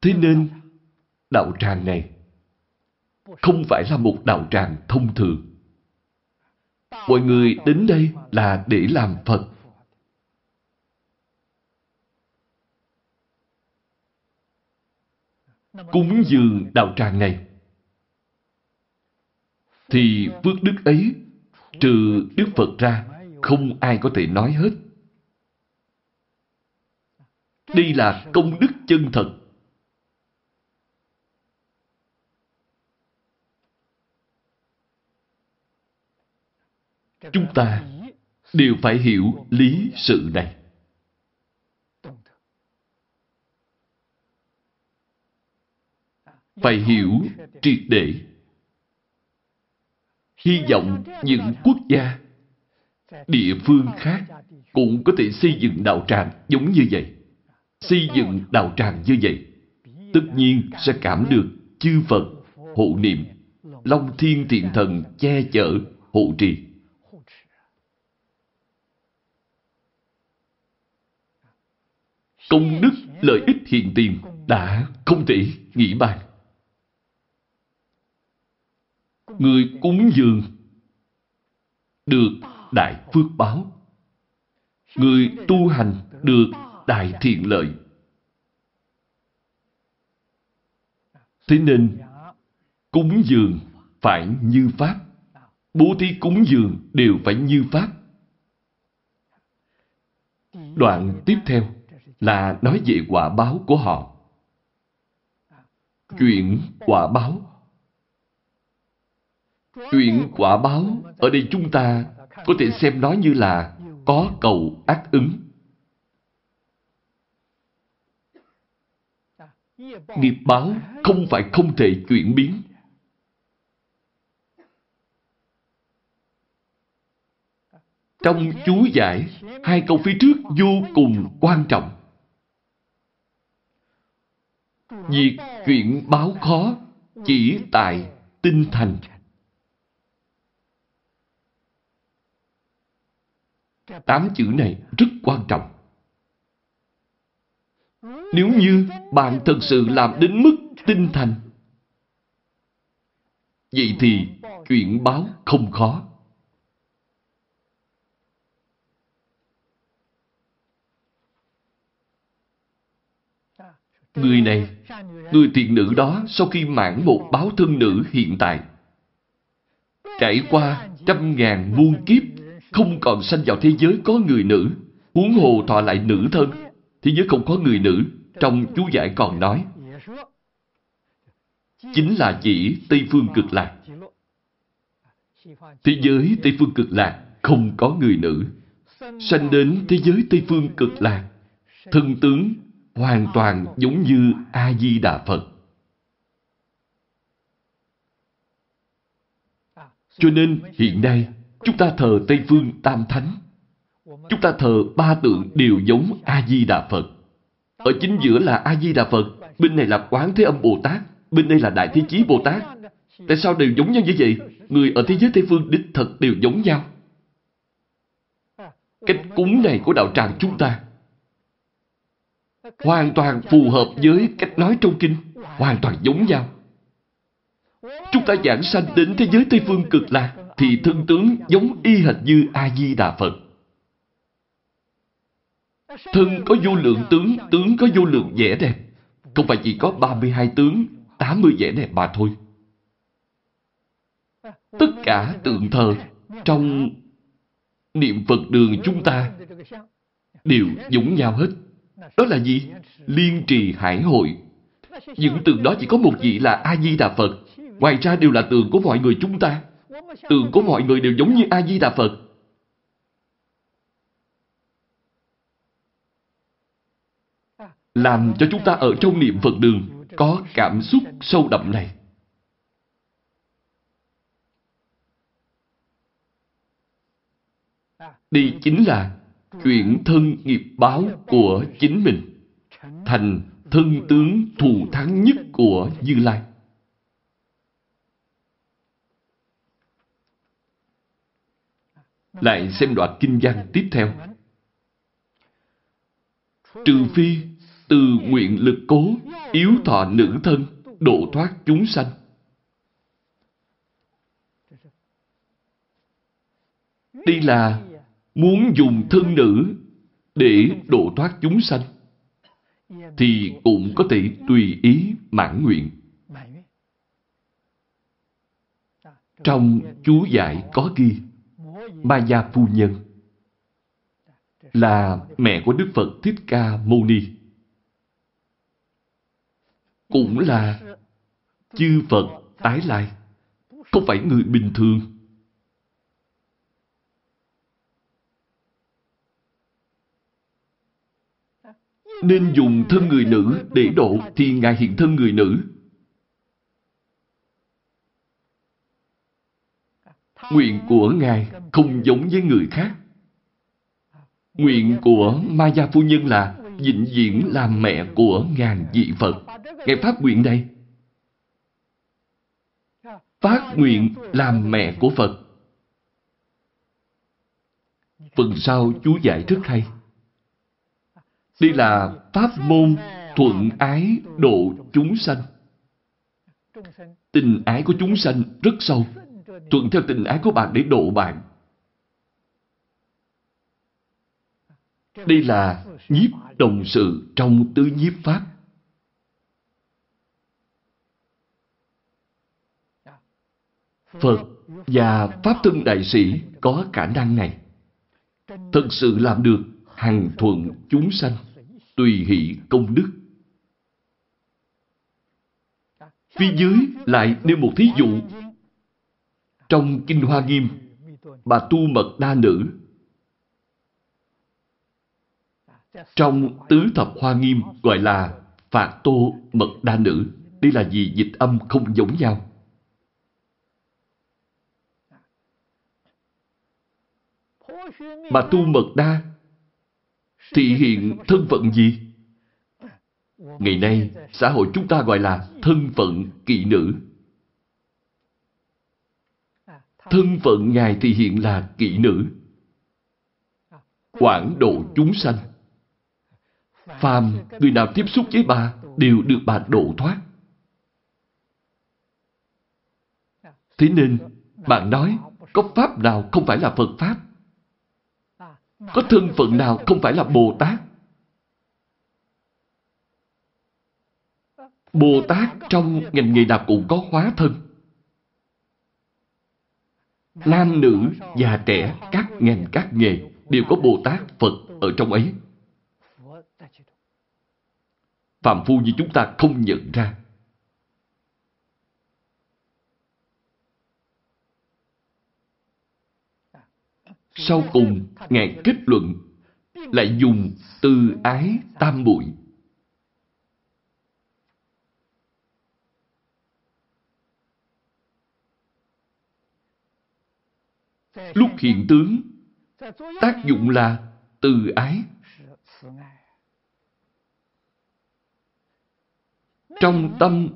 Thế nên, đạo tràng này không phải là một đạo tràng thông thường. Mọi người đến đây là để làm Phật. Cúng dường đạo tràng này thì phước đức ấy trừ Đức Phật ra không ai có thể nói hết. Đây là công đức chân thật Chúng ta đều phải hiểu lý sự này. Phải hiểu triệt để. Hy vọng những quốc gia, địa phương khác cũng có thể xây dựng đạo tràng giống như vậy. Xây dựng đạo tràng như vậy, tất nhiên sẽ cảm được chư Phật hộ niệm, Long Thiên Thiện Thần che chở, hộ trì. Công đức lợi ích hiện tiền đã không thể nghĩ bàn. Người cúng dường được đại phước báo. Người tu hành được đại thiện lợi. Thế nên, cúng dường phải như Pháp. Bố thí cúng dường đều phải như Pháp. Đoạn tiếp theo là nói về quả báo của họ. Chuyện quả báo Chuyện quả báo ở đây chúng ta có thể xem nó như là có cầu ác ứng. Nghiệp báo không phải không thể chuyển biến. Trong chú giải, hai câu phía trước vô cùng quan trọng. Việc chuyện báo khó chỉ tại tinh thành. Tám chữ này rất quan trọng. Nếu như bạn thật sự làm đến mức tinh thành, vậy thì chuyện báo không khó. Người này, người thiện nữ đó sau khi mãn một báo thân nữ hiện tại, trải qua trăm ngàn muôn kiếp, không còn sanh vào thế giới có người nữ, huống hồ thọ lại nữ thân, thế giới không có người nữ, trong chú giải còn nói, chính là chỉ Tây Phương Cực Lạc. Thế giới Tây Phương Cực Lạc không có người nữ, sanh đến thế giới Tây Phương Cực Lạc, thân tướng hoàn toàn giống như A-di-đà Phật. Cho nên hiện nay chúng ta thờ Tây Phương Tam Thánh. Chúng ta thờ ba tượng đều giống A-di-đà Phật. Ở chính giữa là A-di-đà Phật, bên này là Quán Thế Âm Bồ Tát, bên đây là Đại Thế Chí Bồ Tát. Tại sao đều giống nhau như vậy? Người ở thế giới Tây Phương đích thật đều giống nhau. Cách cúng này của đạo tràng chúng ta hoàn toàn phù hợp với cách nói trong kinh, hoàn toàn giống nhau. Chúng ta giảng sanh đến thế giới Tây Phương cực lạc thì thân tướng giống y hệt như A-di-đà Phật. Thân có vô lượng tướng, tướng có vô lượng vẻ đẹp. Không phải chỉ có 32 tướng, 80 vẻ đẹp mà thôi. Tất cả tượng thờ trong niệm Phật đường chúng ta đều giống nhau hết. Đó là gì? Liên trì hải hội. Những tượng đó chỉ có một vị là A-di-đà Phật. Ngoài ra đều là tượng của mọi người chúng ta. Tượng của mọi người đều giống như A-di-đà Phật. Làm cho chúng ta ở trong niệm Phật đường có cảm xúc sâu đậm này. Đây chính là chuyển thân nghiệp báo của chính mình thành thân tướng thù thắng nhất của Như Lai. Lại xem đoạn kinh văn tiếp theo. Trừ phi từ nguyện lực cố, yếu thọ nữ thân, độ thoát chúng sanh. Đây là muốn dùng thân nữ để độ thoát chúng sanh thì cũng có thể tùy ý mãn nguyện. Trong chú giải có ghi Ma Gia Phu Nhân là mẹ của Đức Phật Thích Ca Mâu Ni. Cũng là chư Phật tái lai, không phải người bình thường. Nên dùng thân người nữ để độ thì Ngài hiện thân người nữ. Nguyện của Ngài không giống với người khác. Nguyện của Ma Gia Phu Nhân là vĩnh viễn làm mẹ của ngàn vị Phật. Ngài phát nguyện đây, Phát nguyện làm mẹ của Phật. Phần sau chú giải rất hay. Đây là pháp môn thuận ái độ chúng sanh. Tình ái của chúng sanh rất sâu. Thuận theo tình ái của bạn để độ bạn. Đây là nhiếp đồng sự trong tứ nhiếp pháp. Phật và Pháp Thân Đại Sĩ có khả năng này. Thật sự làm được hằng thuận chúng sanh, tùy hỷ công đức. Phía dưới lại nêu một thí dụ. Trong Kinh Hoa Nghiêm, bà tu mật đa nữ. Trong Tứ Thập Hoa Nghiêm gọi là Phạt Tô Mật Đa Nữ. Đây là gì dịch âm không giống nhau. Bà tu mật đa thị hiện thân phận gì? Ngày nay, xã hội chúng ta gọi là thân phận kỵ nữ. Thân phận Ngài thì hiện là kỵ nữ. Quảng độ chúng sanh. Phàm, người nào tiếp xúc với bà đều được bà độ thoát. Thế nên, bạn nói, có pháp nào không phải là Phật Pháp? Có thân phận nào không phải là Bồ Tát? Bồ Tát trong ngành nghề nào cũng có hóa thân. Nam nữ, già trẻ, các ngành các nghề đều có Bồ Tát Phật ở trong ấy. Phạm phu như chúng ta không nhận ra. Sau cùng, Ngài kết luận lại dùng từ ái tam muội Lúc hiện tướng, tác dụng là từ ái. Trong tâm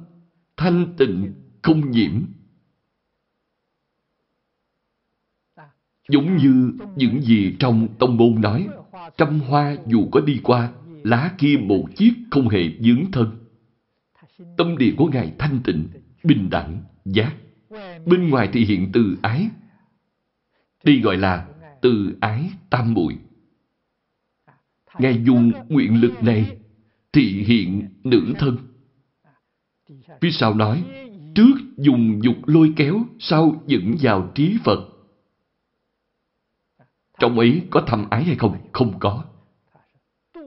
thanh tịnh không nhiễm Giống như những gì trong tông môn nói, trăm hoa dù có đi qua, lá kia một chiếc không hề dướng thân. Tâm địa của Ngài thanh tịnh, bình đẳng, giác. Bên ngoài thì hiện từ ái. đi gọi là từ ái tam muội. Ngài dùng nguyện lực này thị hiện nữ thân. Phía sau nói, trước dùng dục lôi kéo, sau dẫn vào trí Phật. Trong ấy có thâm ái hay không? Không có.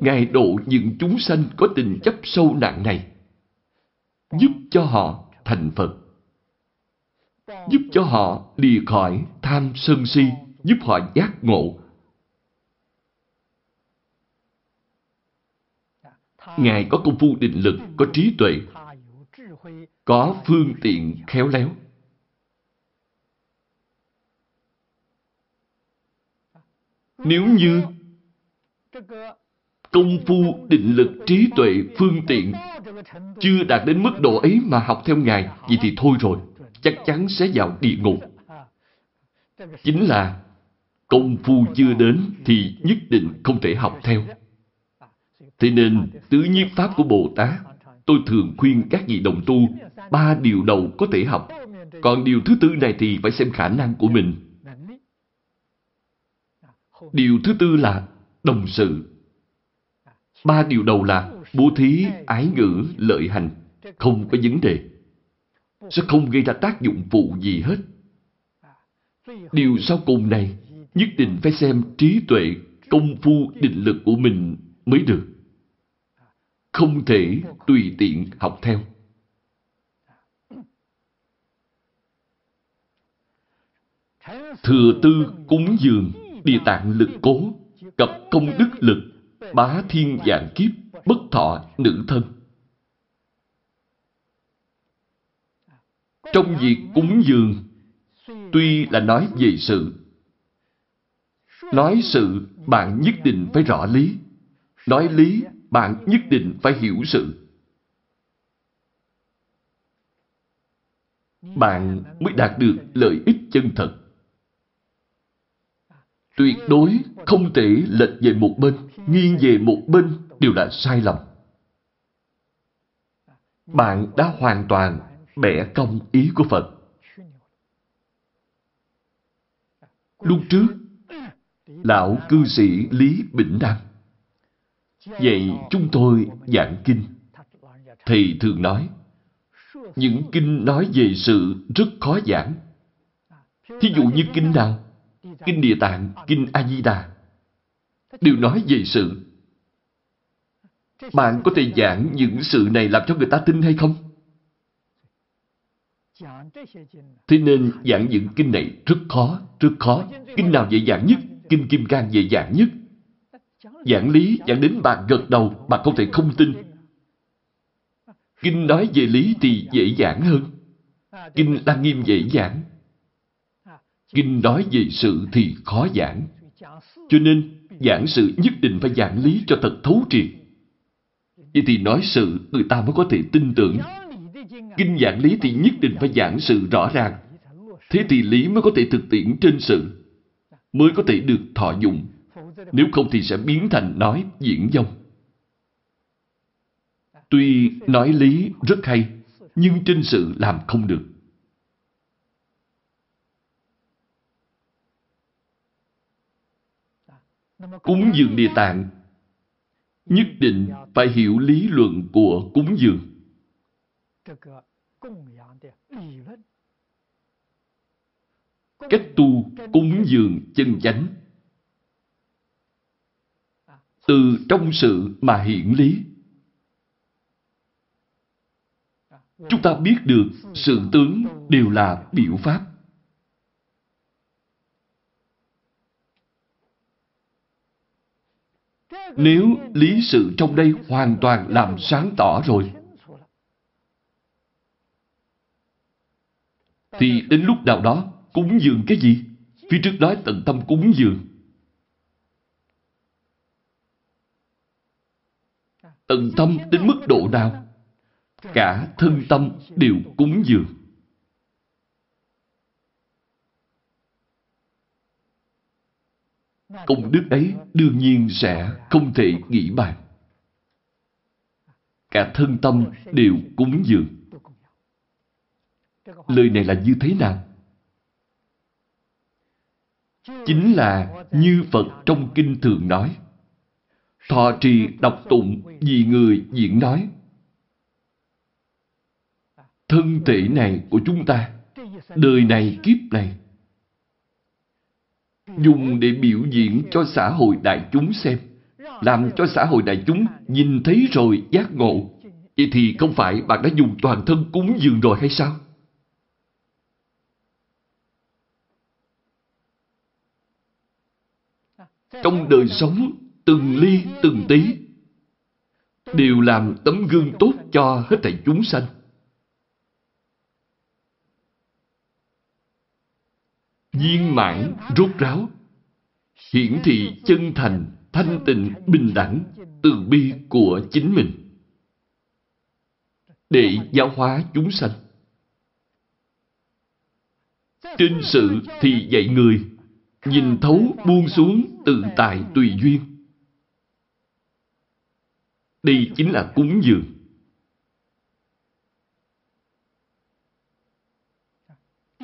Ngài độ những chúng sanh có tình chấp sâu nặng này. Giúp cho họ thành Phật. Giúp cho họ đi khỏi tham sân si, giúp họ giác ngộ. Ngài có công phu định lực, có trí tuệ, có phương tiện khéo léo. Nếu như công phu, định lực, trí tuệ, phương tiện chưa đạt đến mức độ ấy mà học theo Ngài, vậy thì thôi rồi, chắc chắn sẽ vào địa ngục. Chính là công phu chưa đến thì nhất định không thể học theo. Thế nên, tứ nhiếp pháp của Bồ Tát, tôi thường khuyên các vị đồng tu, ba điều đầu có thể học. Còn điều thứ tư này thì phải xem khả năng của mình. Điều thứ tư là đồng sự. Ba điều đầu là bố thí, ái ngữ, lợi hành. Không có vấn đề. Sẽ không gây ra tác dụng phụ gì hết. Điều sau cùng này nhất định phải xem trí tuệ, công phu, định lực của mình mới được. Không thể tùy tiện học theo. Thừa tư cúng dường, địa tạng lực cố, cập công đức lực, bá thiên dạng kiếp, bất thọ nữ thân. Trong việc cúng dường, tuy là nói về sự, nói sự bạn nhất định phải rõ lý, nói lý bạn nhất định phải hiểu sự. Bạn mới đạt được lợi ích chân thật. Tuyệt đối không thể lệch về một bên, nghiêng về một bên đều là sai lầm. Bạn đã hoàn toàn bẻ công ý của Phật. Lúc trước, Lão cư sĩ Lý Bỉnh Đăng Vậy chúng tôi giảng kinh. Thầy thường nói, những kinh nói về sự rất khó giảng. Thí dụ như kinh nào? Kinh Địa Tạng, Kinh A-di-đà. Đều nói về sự. Bạn có thể giảng những sự này làm cho người ta tin hay không? Thế nên giảng những kinh này rất khó, rất khó. Kinh nào dễ dàng nhất? Kinh Kim Cang dễ dàng nhất. Giảng lý giảng đến bạn gật đầu, bạn không thể không tin. Kinh nói về lý thì dễ dàng hơn. Kinh Lăng Nghiêm dễ dàng. Kinh nói về sự thì khó giảng. Cho nên, giảng sự nhất định phải giảng lý cho thật thấu triệt. Vậy thì nói sự người ta mới có thể tin tưởng. Kinh giảng lý thì nhất định phải giảng sự rõ ràng. Thế thì lý mới có thể thực tiễn trên sự. Mới có thể được thọ dụng. Nếu không thì sẽ biến thành nói diễn dông. Tuy nói lý rất hay, nhưng trên sự làm không được. Cúng dường địa tạng nhất định phải hiểu lý luận của cúng dường. Cách tu cúng dường chân chánh từ trong sự mà hiện lý. Chúng ta biết được sự tướng đều là biểu pháp. Nếu lý sự trong đây hoàn toàn làm sáng tỏ rồi, thì đến lúc nào đó cúng dường cái gì? Phía trước đó tận tâm cúng dường. Tận tâm đến mức độ nào? Cả thân tâm đều cúng dường. Công đức ấy đương nhiên sẽ không thể nghĩ bàn. Cả thân tâm đều cúng dường. Lời này là như thế nào? Chính là như Phật trong Kinh thường nói. Thọ trì đọc tụng vì người diễn nói. Thân thể này của chúng ta, đời này kiếp này, Ừ. dùng để biểu diễn cho xã hội đại chúng xem, làm cho xã hội đại chúng nhìn thấy rồi giác ngộ. Vậy thì không phải bạn đã dùng toàn thân cúng dường rồi hay sao? Trong đời sống, từng ly từng tí, đều làm tấm gương tốt cho hết thảy chúng sanh. Viên mãn rốt ráo, hiển thị chân thành thanh tịnh, bình đẳng, từ bi của chính mình. Để giáo hóa chúng sanh. Trên sự thì dạy người, nhìn thấu buông xuống tự tại tùy duyên. Đây chính là cúng dường.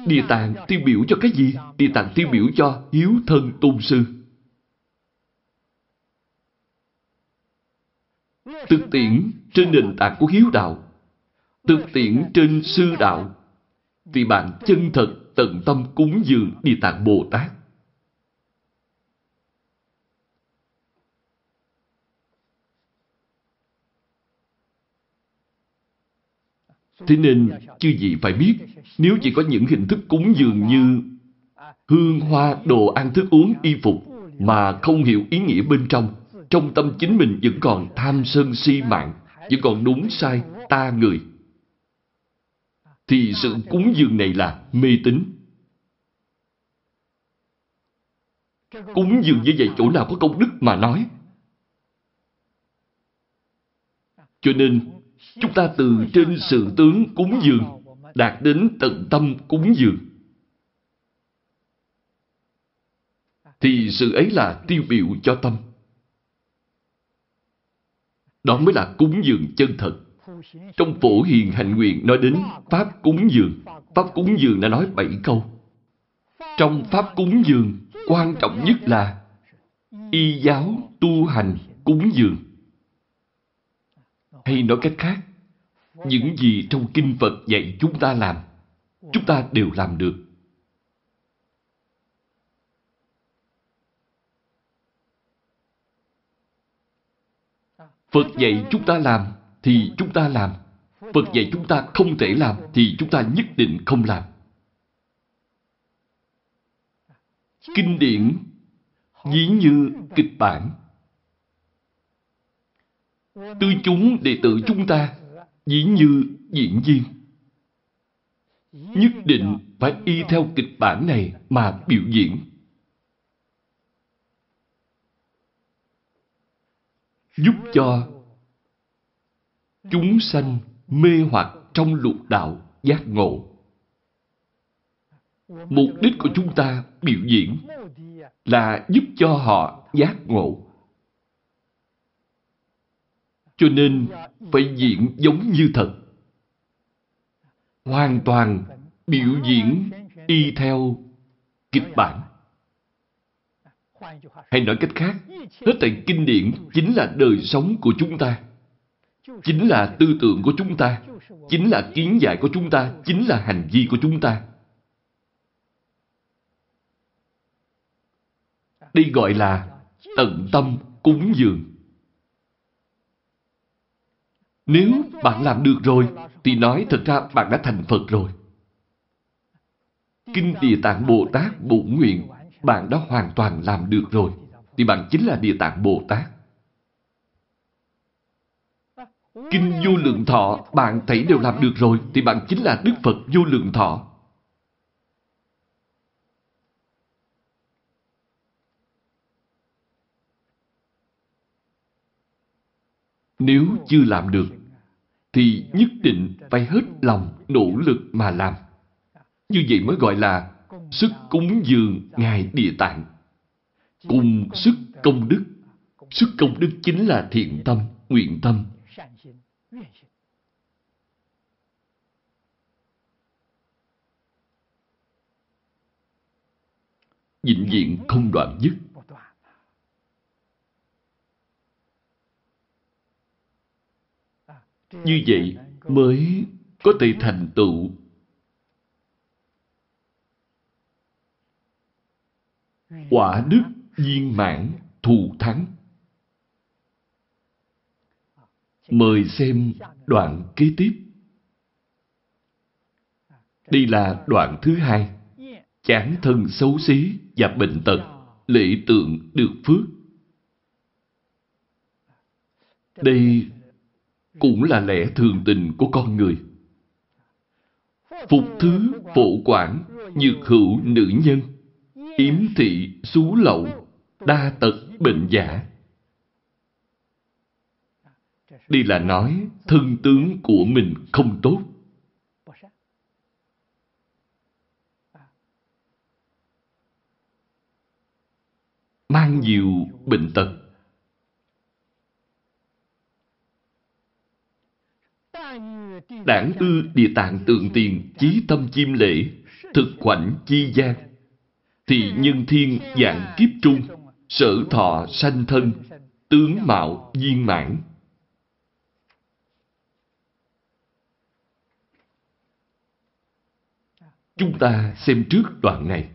Địa tạng tiêu biểu cho cái gì? Địa tạng tiêu biểu cho hiếu thân tôn sư. Thực tiễn trên nền tảng của hiếu đạo, thực tiễn trên sư đạo, thì bạn chân thật tận tâm cúng dường Địa Tạng Bồ Tát. Thế nên, chư vị phải biết, nếu chỉ có những hình thức cúng dường như hương hoa, đồ ăn thức uống, y phục, mà không hiểu ý nghĩa bên trong, trong tâm chính mình vẫn còn tham sân si mạng, vẫn còn đúng sai, ta người, thì sự cúng dường này là mê tín. Cúng dường như vậy chỗ nào có công đức mà nói. Cho nên, chúng ta từ trên sự tướng cúng dường đạt đến tận tâm cúng dường. Thì sự ấy là tiêu biểu cho tâm. Đó mới là cúng dường chân thật. Trong phổ hiền hành nguyện nói đến Pháp cúng dường. Pháp cúng dường đã nói bảy câu. Trong Pháp cúng dường, quan trọng nhất là y giáo tu hành cúng dường. Hay nói cách khác, những gì trong Kinh Phật dạy chúng ta làm, chúng ta đều làm được. Phật dạy chúng ta làm thì chúng ta làm. Phật dạy chúng ta không thể làm thì chúng ta nhất định không làm. Kinh điển ví như kịch bản. Tư chúng đệ tử chúng ta dĩ như diễn viên. Nhất định phải y theo kịch bản này mà biểu diễn. Giúp cho chúng sanh mê hoặc trong lục đạo giác ngộ. Mục đích của chúng ta biểu diễn là giúp cho họ giác ngộ. Cho nên phải diễn giống như thật. Hoàn toàn biểu diễn y theo kịch bản. Hay nói cách khác, hết thảy kinh điển chính là đời sống của chúng ta chính là tư tưởng của chúng ta, chính là kiến giải của chúng ta, chính là hành vi của chúng ta. Đây gọi là tận tâm cúng dường. Nếu bạn làm được rồi, thì nói thật ra bạn đã thành Phật rồi. Kinh Địa Tạng Bồ Tát bổn nguyện, bạn đã hoàn toàn làm được rồi, thì bạn chính là Địa Tạng Bồ Tát. Kinh vô lượng thọ bạn thấy đều làm được rồi thì bạn chính là Đức Phật vô lượng thọ. Nếu chưa làm được thì nhất định phải hết lòng nỗ lực mà làm. Như vậy mới gọi là sức cúng dường Ngài Địa Tạng. Cùng sức công đức. Sức công đức chính là thiện tâm, nguyện tâm, vĩnh diện không đoạn dứt. Như vậy mới có thể thành tựu quả đức viên mãn thù thắng. Mời xem đoạn kế tiếp. Đây là đoạn thứ hai. Chán thân xấu xí và bệnh tật, lệ tượng được phước. Đây cũng là lẽ thường tình của con người. Phục thứ phổ quản, nhược hữu nữ nhân, yếm thị xú lậu, đa tật bệnh giả. đi là nói thân tướng của mình không tốt. Mang nhiều bệnh tật Đảng ư địa tạng tượng tiền, chí tâm chim lễ, thực khoảnh chi gian. Thì nhân thiên dạng kiếp trung, sở thọ sanh thân, tướng mạo viên mãn. Chúng ta xem trước đoạn này.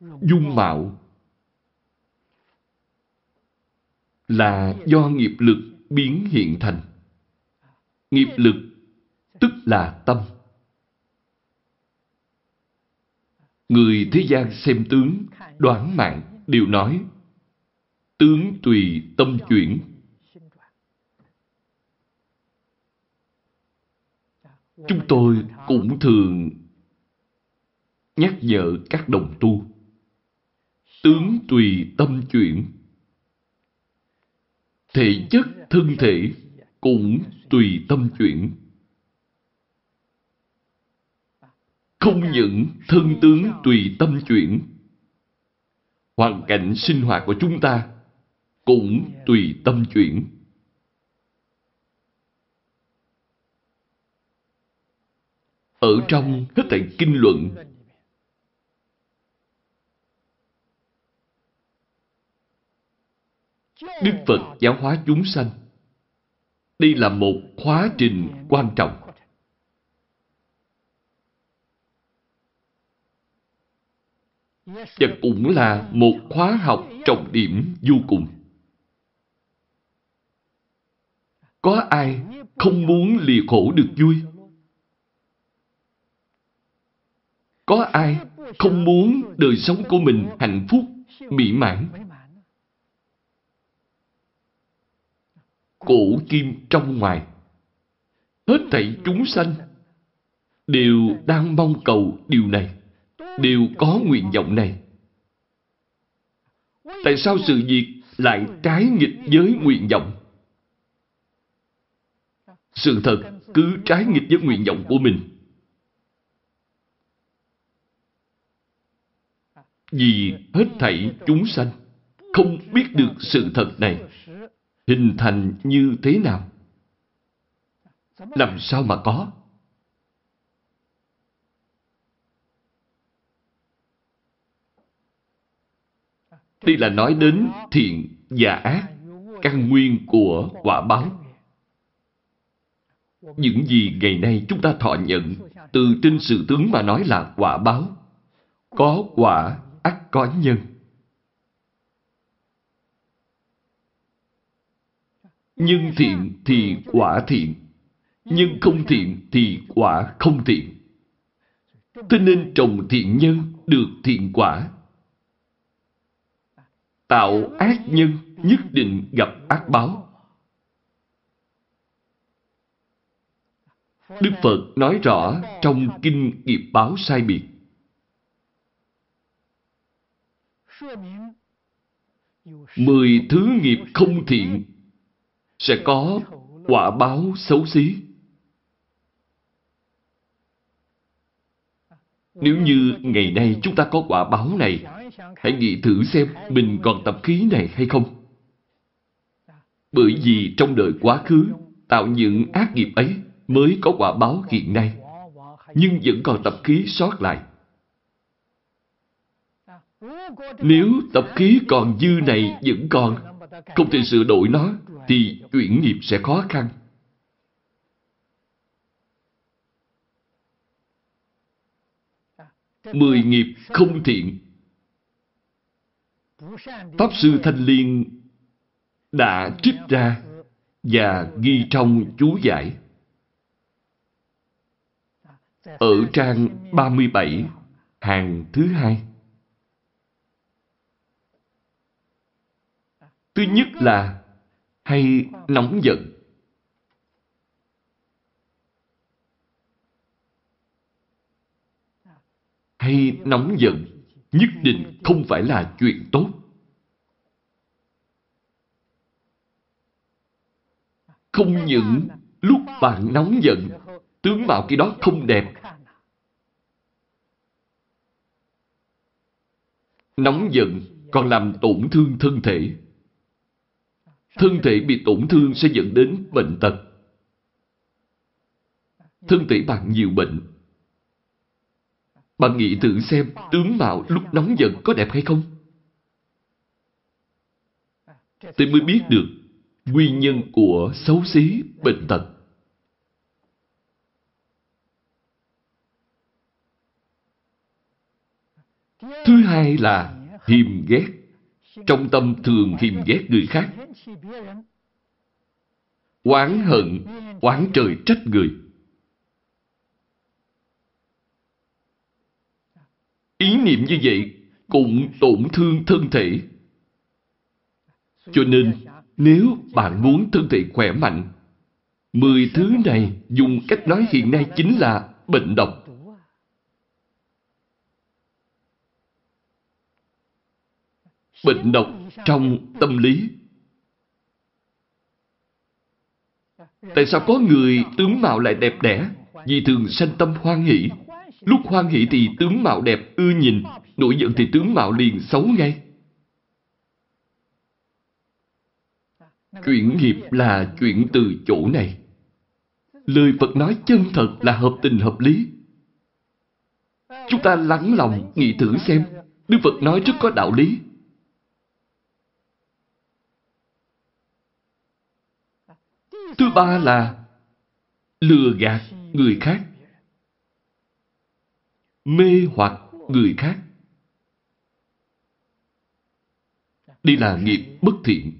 Dung mạo là do nghiệp lực biến hiện thành. Nghiệp lực tức là tâm. Người thế gian xem tướng, đoán mạng đều nói tướng tùy tâm chuyển. Chúng tôi cũng thường nhắc nhở các đồng tu. Tướng tùy tâm chuyển. Thể chất thân thể cũng tùy tâm chuyển. Không những thân tướng tùy tâm chuyển, hoàn cảnh sinh hoạt của chúng ta cũng tùy tâm chuyển. Ở trong hết thảy kinh luận, Đức Phật giáo hóa chúng sanh. Đây là một quá trình quan trọng. Và cũng là một khóa học trọng điểm vô cùng. Có ai không muốn lìa khổ được vui? Có ai không muốn đời sống của mình hạnh phúc, mỹ mãn? Cổ kim trong ngoài, hết thảy chúng sanh đều đang mong cầu điều này, đều có nguyện vọng này. Tại sao sự việc lại trái nghịch với nguyện vọng? Sự thật cứ trái nghịch với nguyện vọng của mình. Vì hết thảy chúng sanh không biết được sự thật này hình thành như thế nào. Làm sao mà có? Đây là nói đến thiện và ác, căn nguyên của quả báo. Những gì ngày nay chúng ta thọ nhận từ trên sự tướng mà nói là quả báo. Có quả, ắt có nhân. Nhân thiện thì quả thiện. Nhân không thiện thì quả không thiện. Thế nên trồng thiện nhân được thiện quả. Tạo ác nhân nhất định gặp ác báo. Đức Phật nói rõ trong Kinh Nghiệp Báo sai biệt. Mười thứ nghiệp không thiện sẽ có quả báo xấu xí. Nếu như ngày nay chúng ta có quả báo này, hãy nghĩ thử xem mình còn tập khí này hay không. Bởi vì trong đời quá khứ, tạo những ác nghiệp ấy mới có quả báo hiện nay, nhưng vẫn còn tập khí sót lại. Nếu tập khí còn dư này vẫn còn, không thể sửa đổi nó, thì chuyển nghiệp sẽ khó khăn. Mười nghiệp không thiện. Pháp Sư Thanh Liên đã trích ra và ghi trong chú giải. Ở trang 37, hàng thứ hai. Thứ nhất là hay nóng giận. Hay nóng giận. nhất định không phải là chuyện tốt. Không những lúc bạn nóng giận, tướng mạo kia đó không đẹp. Nóng giận còn làm tổn thương thân thể. Thân thể bị tổn thương sẽ dẫn đến bệnh tật. Thân thể bạn nhiều bệnh. Bạn nghĩ thử xem tướng mạo lúc nóng giận có đẹp hay không? Thì mới biết được nguyên nhân của xấu xí, bệnh tật. Thứ hai là hiềm ghét. Trong tâm thường hiềm ghét người khác. Oán hận, oán trời trách người. Ý niệm như vậy cũng tổn thương thân thể. Cho nên, nếu bạn muốn thân thể khỏe mạnh, mười thứ này dùng cách nói hiện nay chính là bệnh độc. Bệnh độc trong tâm lý. Tại sao có người tướng mạo lại đẹp đẽ? Vì thường sanh tâm hoan hỷ. Lúc hoan hỷ thì tướng mạo đẹp ưa nhìn, nổi giận thì tướng mạo liền xấu ngay. Chuyển nghiệp là chuyện từ chỗ này. Lời Phật nói chân thật là hợp tình hợp lý. Chúng ta lắng lòng nghĩ thử xem. Đức Phật nói rất có đạo lý. Thứ ba là lừa gạt người khác. Mê hoặc người khác. Đây là nghiệp bất thiện.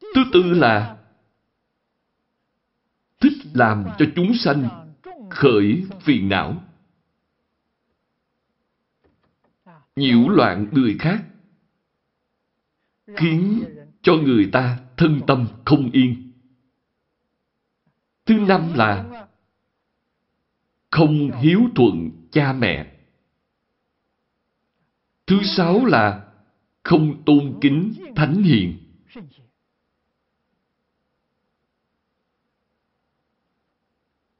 Thứ tư là thích làm cho chúng sanh khởi phiền não. Nhiễu loạn người khác, khiến cho người ta thân tâm không yên. Thứ năm là không hiếu thuận cha mẹ. Thứ sáu là không tôn kính thánh hiền.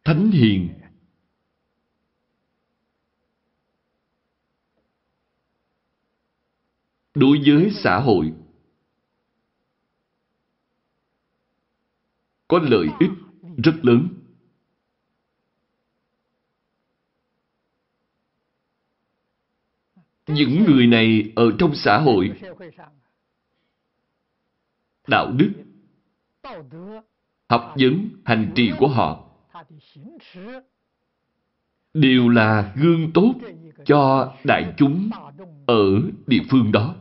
Thánh hiền đối với xã hội có lợi ích rất lớn. Những người này ở trong xã hội đạo đức, học vấn, hành trì của họ đều là gương tốt cho đại chúng ở địa phương đó.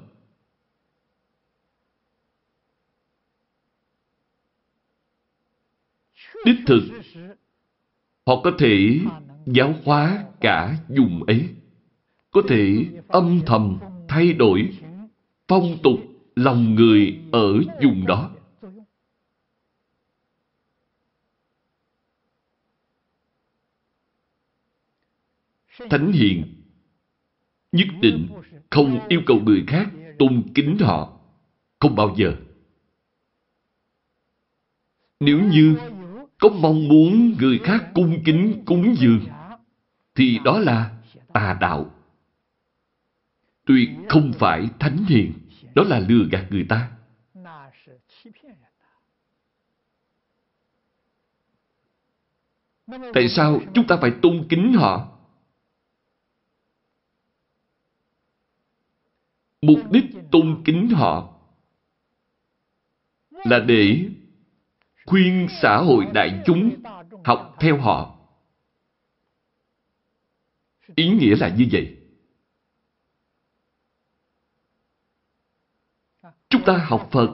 Đích thực, họ có thể giáo hóa cả vùng ấy, có thể âm thầm thay đổi phong tục lòng người ở vùng đó. Thánh hiền nhất định không yêu cầu người khác tôn kính họ. Không bao giờ. Nếu như có mong muốn người khác cung kính cúng dường, thì đó là tà đạo. Tuyệt không phải thánh hiền, đó là lừa gạt người ta. Tại sao chúng ta phải tôn kính họ? Mục đích tôn kính họ là để khuyên xã hội đại chúng học theo họ. Ý nghĩa là như vậy. Chúng ta học Phật,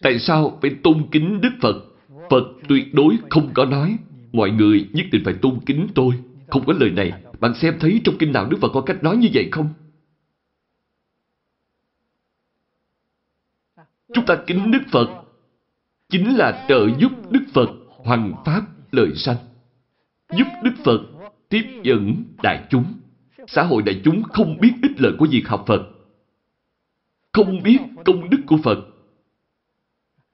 tại sao phải tôn kính Đức Phật? Phật tuyệt đối không có nói, mọi người nhất định phải tôn kính tôi. Không có lời này. Bạn xem thấy trong kinh nào Đức Phật có cách nói như vậy không? Chúng ta kính Đức Phật chính là trợ giúp Đức Phật hoằng pháp lợi sanh. Giúp Đức Phật tiếp dẫn đại chúng. xã hội đại chúng không biết ích lợi của việc học Phật. Không biết công đức của Phật.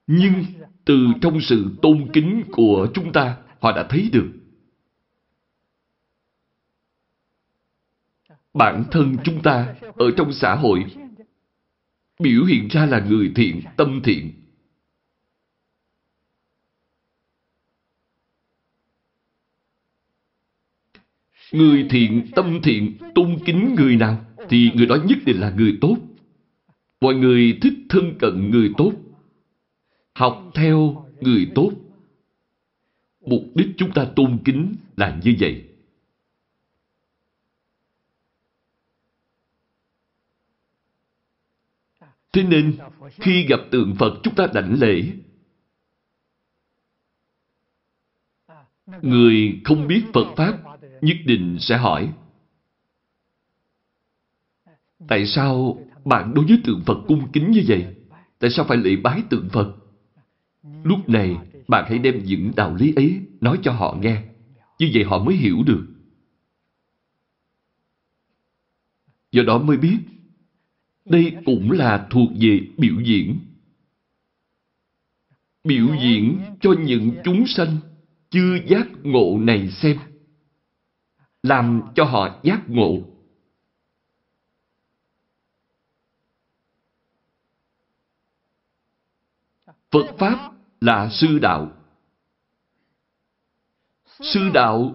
Nhưng từ trong sự tôn kính của chúng ta, họ đã thấy được. Bản thân chúng ta ở trong xã hội biểu hiện ra là người thiện, tâm thiện. Người thiện, tâm thiện, tôn kính người nào thì người đó nhất định là người tốt. Mọi người thích thân cận người tốt, học theo người tốt. Mục đích chúng ta tôn kính là như vậy. Thế nên, khi gặp tượng Phật chúng ta đảnh lễ. Người không biết Phật Pháp nhất định sẽ hỏi Tại sao bạn đối với tượng Phật cung kính như vậy? Tại sao phải lễ bái tượng Phật? Lúc này, bạn hãy đem những đạo lý ấy nói cho họ nghe. Như vậy họ mới hiểu được. Do đó mới biết đây cũng là thuộc về biểu diễn. Biểu diễn cho những chúng sanh chưa giác ngộ này xem. Làm cho họ giác ngộ. Phật Pháp là sư đạo. Sư đạo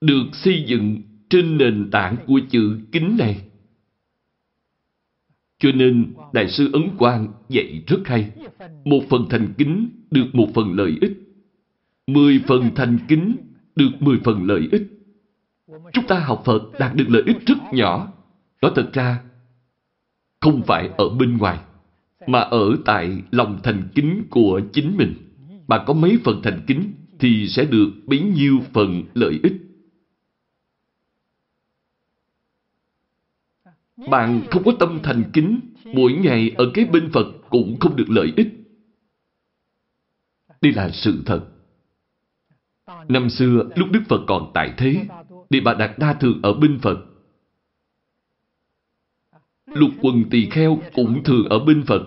được xây dựng trên nền tảng của chữ kính này. Cho nên, Đại sư Ấn Quang dạy rất hay. Một phần thành kính được một phần lợi ích. Mười phần thành kính được mười phần lợi ích. Chúng ta học Phật đạt được lợi ích rất nhỏ. Đó thật ra không phải ở bên ngoài, mà ở tại lòng thành kính của chính mình. Bạn có mấy phần thành kính thì sẽ được bấy nhiêu phần lợi ích. Bạn không có tâm thành kính, mỗi ngày ở cái bên Phật cũng không được lợi ích. Đây là sự thật. Năm xưa, lúc Đức Phật còn tại thế, Địa Bà Đạt Đa thường ở bên Phật. Lục quần tỳ kheo cũng thường ở bên Phật.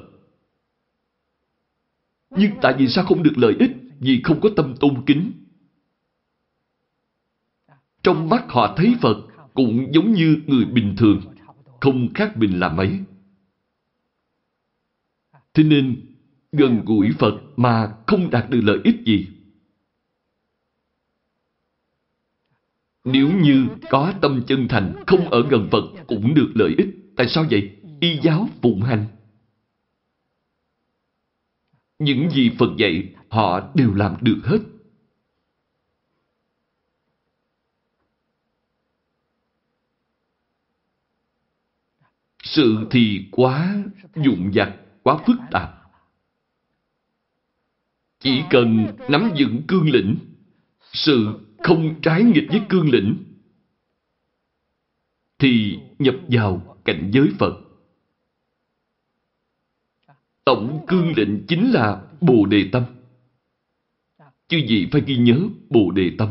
Nhưng tại vì sao không được lợi ích? Vì không có tâm tôn kính. Trong mắt họ thấy Phật cũng giống như người bình thường không khác bình là mấy. Thế nên, gần gũi Phật mà không đạt được lợi ích gì. Nếu như có tâm chân thành không ở gần Phật cũng được lợi ích. Tại sao vậy? Y giáo phụng hành. Những gì Phật dạy họ đều làm được hết. Sự thì quá dụng dặt, quá phức tạp. Chỉ cần nắm vững cương lĩnh, sự không trái nghịch với cương lĩnh, thì nhập vào cảnh giới Phật. Tổng cương lĩnh chính là Bồ Đề Tâm. Chứ gì phải ghi nhớ Bồ Đề Tâm.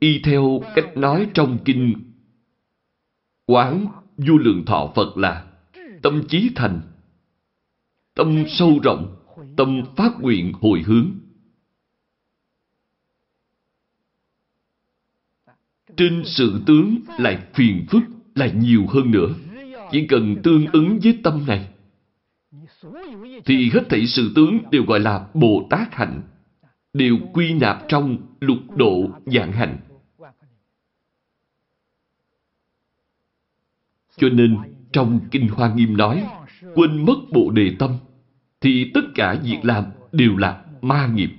Y theo cách nói trong kinh Quán vô lượng thọ Phật là tâm trí thành, tâm sâu rộng, tâm phát nguyện hồi hướng. Trên sự tướng lại phiền phức lại nhiều hơn nữa. Chỉ cần tương ứng với tâm này, thì hết thảy sự tướng đều gọi là Bồ Tát hạnh, đều quy nạp trong lục độ dạng hạnh. Cho nên, trong Kinh Hoa Nghiêm nói, quên mất bộ đề tâm, thì tất cả việc làm đều là ma nghiệp.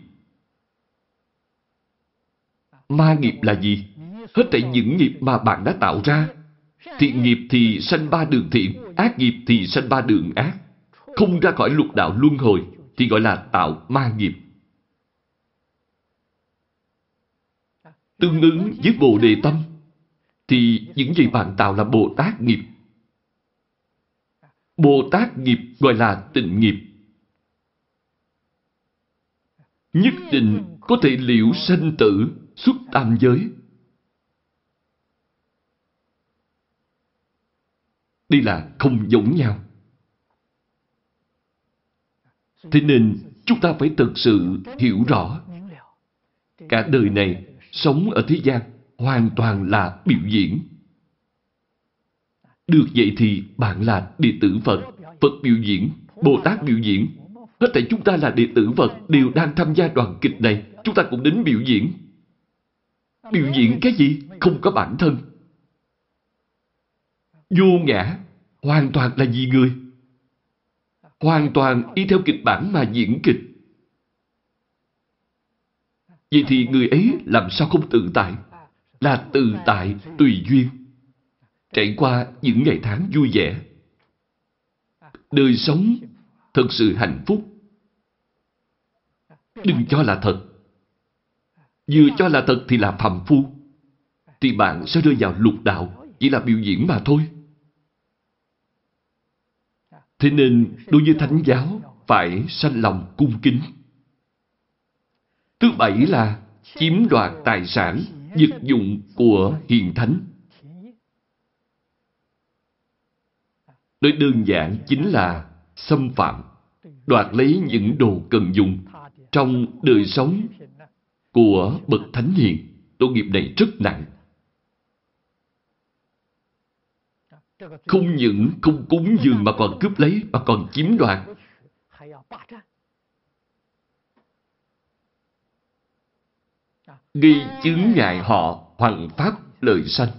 Ma nghiệp là gì? Hết thảy những nghiệp mà bạn đã tạo ra. Thiện nghiệp thì sanh ba đường thiện, ác nghiệp thì sanh ba đường ác. Không ra khỏi lục đạo luân hồi thì gọi là tạo ma nghiệp. Tương ứng với Bồ Đề Tâm thì những gì bạn tạo là Bồ Tát nghiệp. Bồ Tát nghiệp gọi là tịnh nghiệp. Nhất định có thể liễu sanh tử xuất tam giới. Đây là không giống nhau. Thế nên chúng ta phải thực sự hiểu rõ cả đời này sống ở thế gian hoàn toàn là biểu diễn. Được vậy thì bạn là đệ tử Phật, Phật biểu diễn, Bồ Tát biểu diễn. Hết thảy chúng ta là đệ tử Phật đều đang tham gia đoàn kịch này, chúng ta cũng đến biểu diễn. Biểu diễn cái gì? Không có bản thân. Vô ngã, hoàn toàn là vì người? Hoàn toàn y theo kịch bản mà diễn kịch. Vậy thì người ấy làm sao không tự tại? Là tự tại, tùy duyên. Trải qua những ngày tháng vui vẻ. Đời sống thật sự hạnh phúc. Đừng cho là thật. Vừa cho là thật thì là phàm phu. Thì bạn sẽ rơi vào lục đạo, chỉ là biểu diễn mà thôi. Thế nên, đối với Thánh giáo, phải sanh lòng cung kính. Thứ bảy là chiếm đoạt tài sản, vật dụng của hiền thánh. Nói đơn giản chính là xâm phạm, đoạt lấy những đồ cần dùng trong đời sống của bậc thánh hiền. Tội nghiệp này rất nặng. Không những không cúng dường mà còn cướp lấy, mà còn chiếm đoạt. Gây chứng ngại họ hoằng pháp lợi sanh.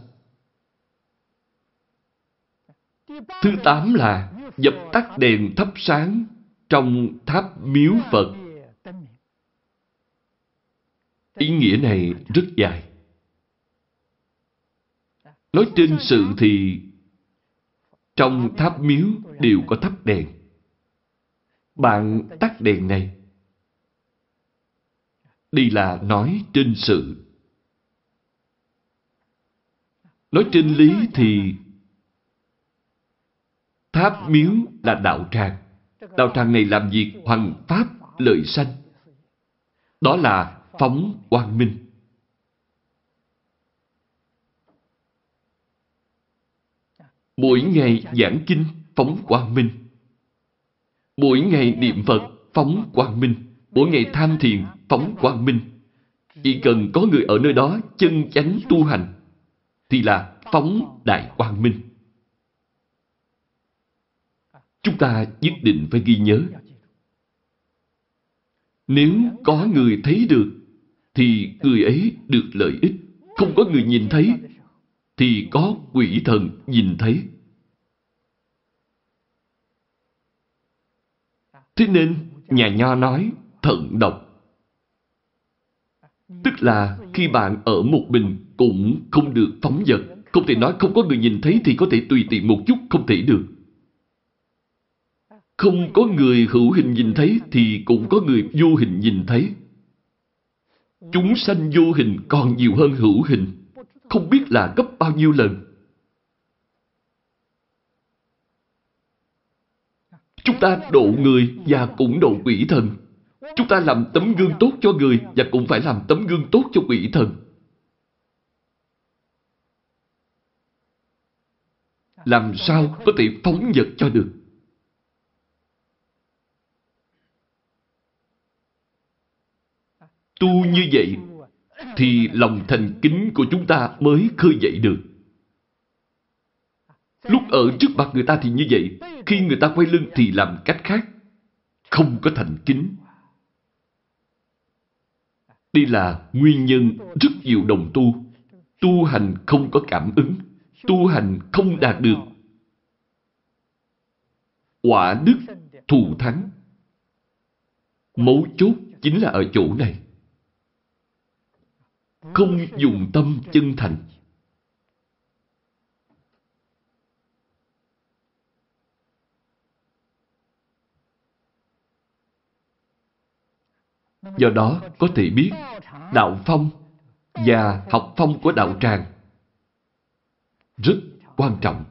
Thứ tám là dập tắt đèn thắp sáng trong tháp miếu Phật. Ý nghĩa này rất dài. Nói trên sự thì trong tháp miếu đều có thắp đèn. Bạn tắt đèn này. Đây là nói trên sự. Nói trên lý thì tháp miếu là đạo tràng. Đạo tràng này làm việc hoằng pháp lợi sanh. Đó là phóng quang minh. Mỗi ngày giảng kinh phóng quang minh. Mỗi ngày niệm Phật phóng quang minh. Mỗi ngày tham thiền phóng quang minh. Chỉ cần có người ở nơi đó chân chánh tu hành, thì là phóng đại quang minh. Chúng ta nhất định phải ghi nhớ. Nếu có người thấy được, thì người ấy được lợi ích. Không có người nhìn thấy thì có quỷ thần nhìn thấy. Thế nên, nhà nho nói thận độc. Tức là khi bạn ở một mình cũng không được phóng vật. Không thể nói không có người nhìn thấy thì có thể tùy tiện một chút, không thể được. Không có người hữu hình nhìn thấy thì cũng có người vô hình nhìn thấy. Chúng sanh vô hình còn nhiều hơn hữu hình. Không biết là gấp bao nhiêu lần. Chúng ta độ người và cũng độ quỷ thần. Chúng ta làm tấm gương tốt cho người và cũng phải làm tấm gương tốt cho quỷ thần. Làm sao có thể phóng vật cho được? Tu như vậy thì lòng thành kính của chúng ta mới khơi dậy được. Lúc ở trước mặt người ta thì như vậy, khi người ta quay lưng thì làm cách khác. Không có thành kính. Đây là nguyên nhân rất nhiều đồng tu. Tu hành không có cảm ứng. Tu hành không đạt được. Quả đức thù thắng. Mấu chốt chính là ở chỗ này không dùng tâm chân thành. Do đó có thể biết đạo phong và học phong của đạo tràng rất quan trọng.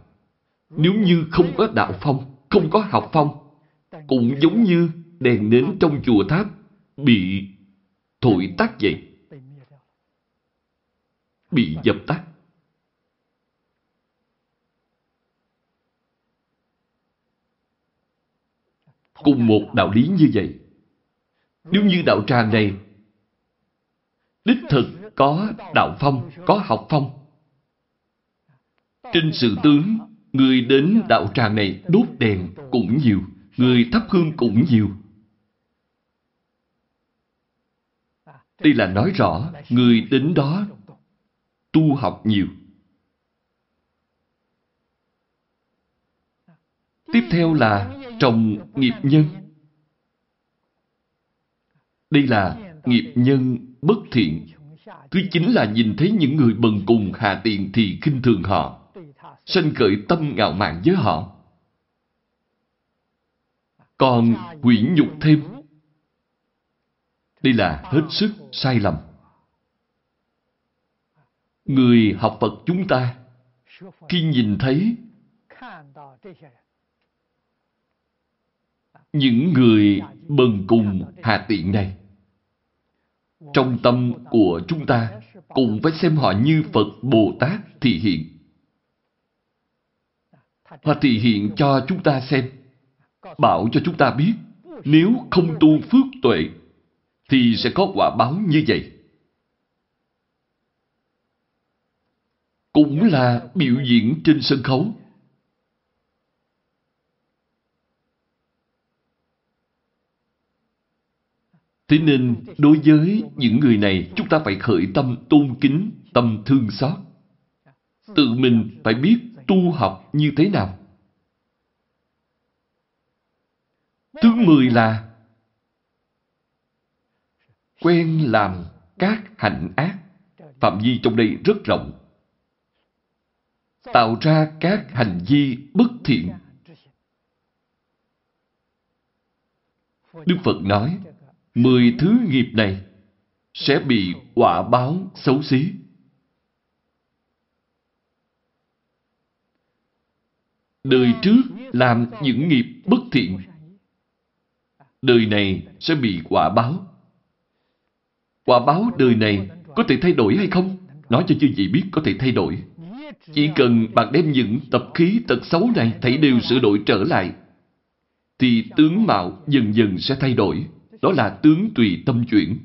Nếu như không có đạo phong, không có học phong, cũng giống như đèn nến trong chùa tháp bị thổi tắt vậy bị dập tắt. Cùng một đạo lý như vậy, nếu như đạo tràng này đích thực có đạo phong, có học phong. Trên sự tướng, người đến đạo tràng này đốt đèn cũng nhiều, người thắp hương cũng nhiều. Đây là nói rõ, người đến đó tu học nhiều. Tiếp theo là trồng nghiệp nhân. Đây là nghiệp nhân bất thiện. Thứ chính là nhìn thấy những người bần cùng hạ tiện thì khinh thường họ, sanh khởi tâm ngạo mạn với họ. Còn quỷ nhục thêm. Đây là hết sức sai lầm. Người học Phật chúng ta khi nhìn thấy những người bần cùng hạ tiện này trong tâm của chúng ta cũng phải xem họ như Phật Bồ Tát thị hiện. Họ thị hiện cho chúng ta xem, bảo cho chúng ta biết nếu không tu phước tuệ thì sẽ có quả báo như vậy. Cũng là biểu diễn trên sân khấu. Thế nên, đối với những người này, chúng ta phải khởi tâm tôn kính, tâm thương xót. Tự mình phải biết tu học như thế nào. Thứ mười là quen làm các hạnh ác. Phạm vi trong đây rất rộng. Tạo ra các hành vi bất thiện. Đức Phật nói, mười thứ nghiệp này sẽ bị quả báo xấu xí. Đời trước làm những nghiệp bất thiện. Đời này sẽ bị quả báo. Quả báo đời này có thể thay đổi hay không? Nói cho chư vị biết có thể thay đổi. Chỉ cần bạn đem những tập khí tật xấu này thảy đều sửa đổi trở lại, thì tướng mạo dần dần sẽ thay đổi. Đó là tướng tùy tâm chuyển.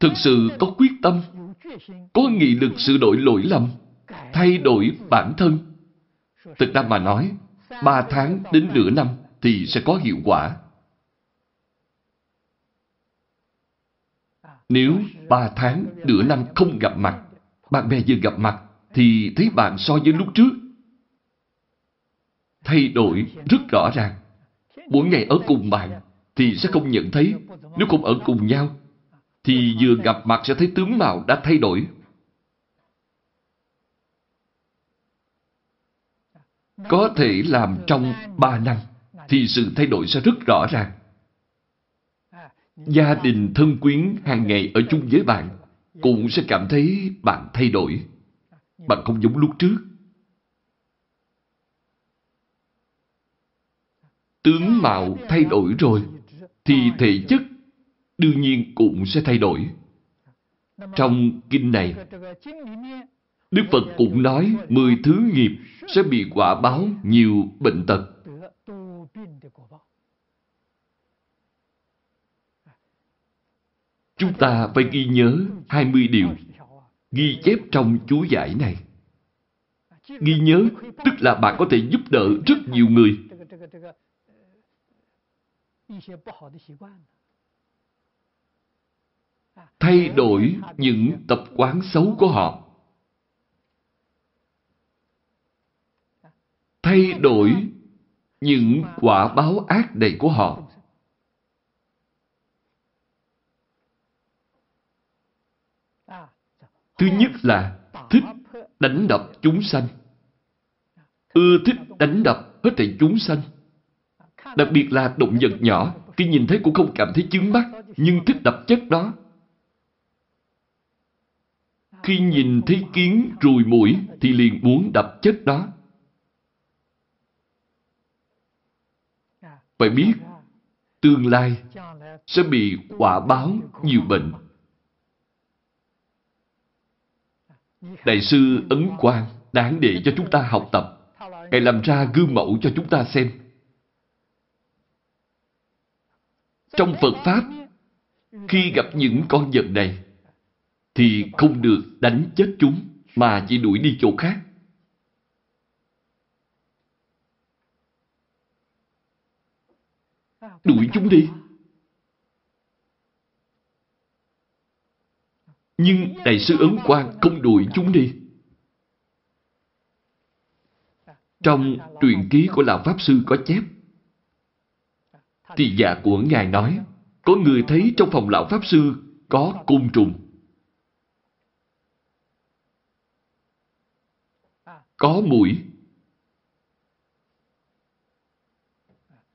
Thực sự có quyết tâm, có nghị lực sửa đổi lỗi lầm, thay đổi bản thân. Thực ra mà nói, ba tháng đến nửa năm thì sẽ có hiệu quả. Nếu ba tháng, nửa năm không gặp mặt, bạn bè vừa gặp mặt, thì thấy bạn so với lúc trước. Thay đổi rất rõ ràng. Mỗi ngày ở cùng bạn, thì sẽ không nhận thấy. Nếu không ở cùng nhau, thì vừa gặp mặt sẽ thấy tướng mạo đã thay đổi. Có thể làm trong ba năm, thì sự thay đổi sẽ rất rõ ràng. Gia đình thân quyến hàng ngày ở chung với bạn cũng sẽ cảm thấy bạn thay đổi. Bạn không giống lúc trước. Tướng mạo thay đổi rồi, thì thể chất đương nhiên cũng sẽ thay đổi. Trong kinh này, Đức Phật cũng nói mười thứ nghiệp sẽ bị quả báo nhiều bệnh tật. Chúng ta phải ghi nhớ 20 điều ghi chép trong chú giải này. Ghi nhớ tức là bạn có thể giúp đỡ rất nhiều người. Thay đổi những tập quán xấu của họ. Thay đổi những quả báo ác đầy của họ. Thứ nhất là thích đánh đập chúng sanh. Ưa thích đánh đập hết thảy chúng sanh. Đặc biệt là động vật nhỏ, khi nhìn thấy cũng không cảm thấy chướng mắt, nhưng thích đập chất đó. Khi nhìn thấy kiến rùi mũi thì liền muốn đập chất đó. Phải biết, tương lai sẽ bị quả báo nhiều bệnh. Đại sư Ấn Quang đáng để cho chúng ta học tập. Ngài làm ra gương mẫu cho chúng ta xem. Trong Phật Pháp, khi gặp những con vật này, thì không được đánh chết chúng, mà chỉ đuổi đi chỗ khác. Đuổi chúng đi. Nhưng Đại sư Ấn Quang không đuổi chúng đi. Trong truyền ký của Lão Pháp Sư có chép, thì giả của Ngài nói, có người thấy trong phòng Lão Pháp Sư có côn trùng. Có mũi.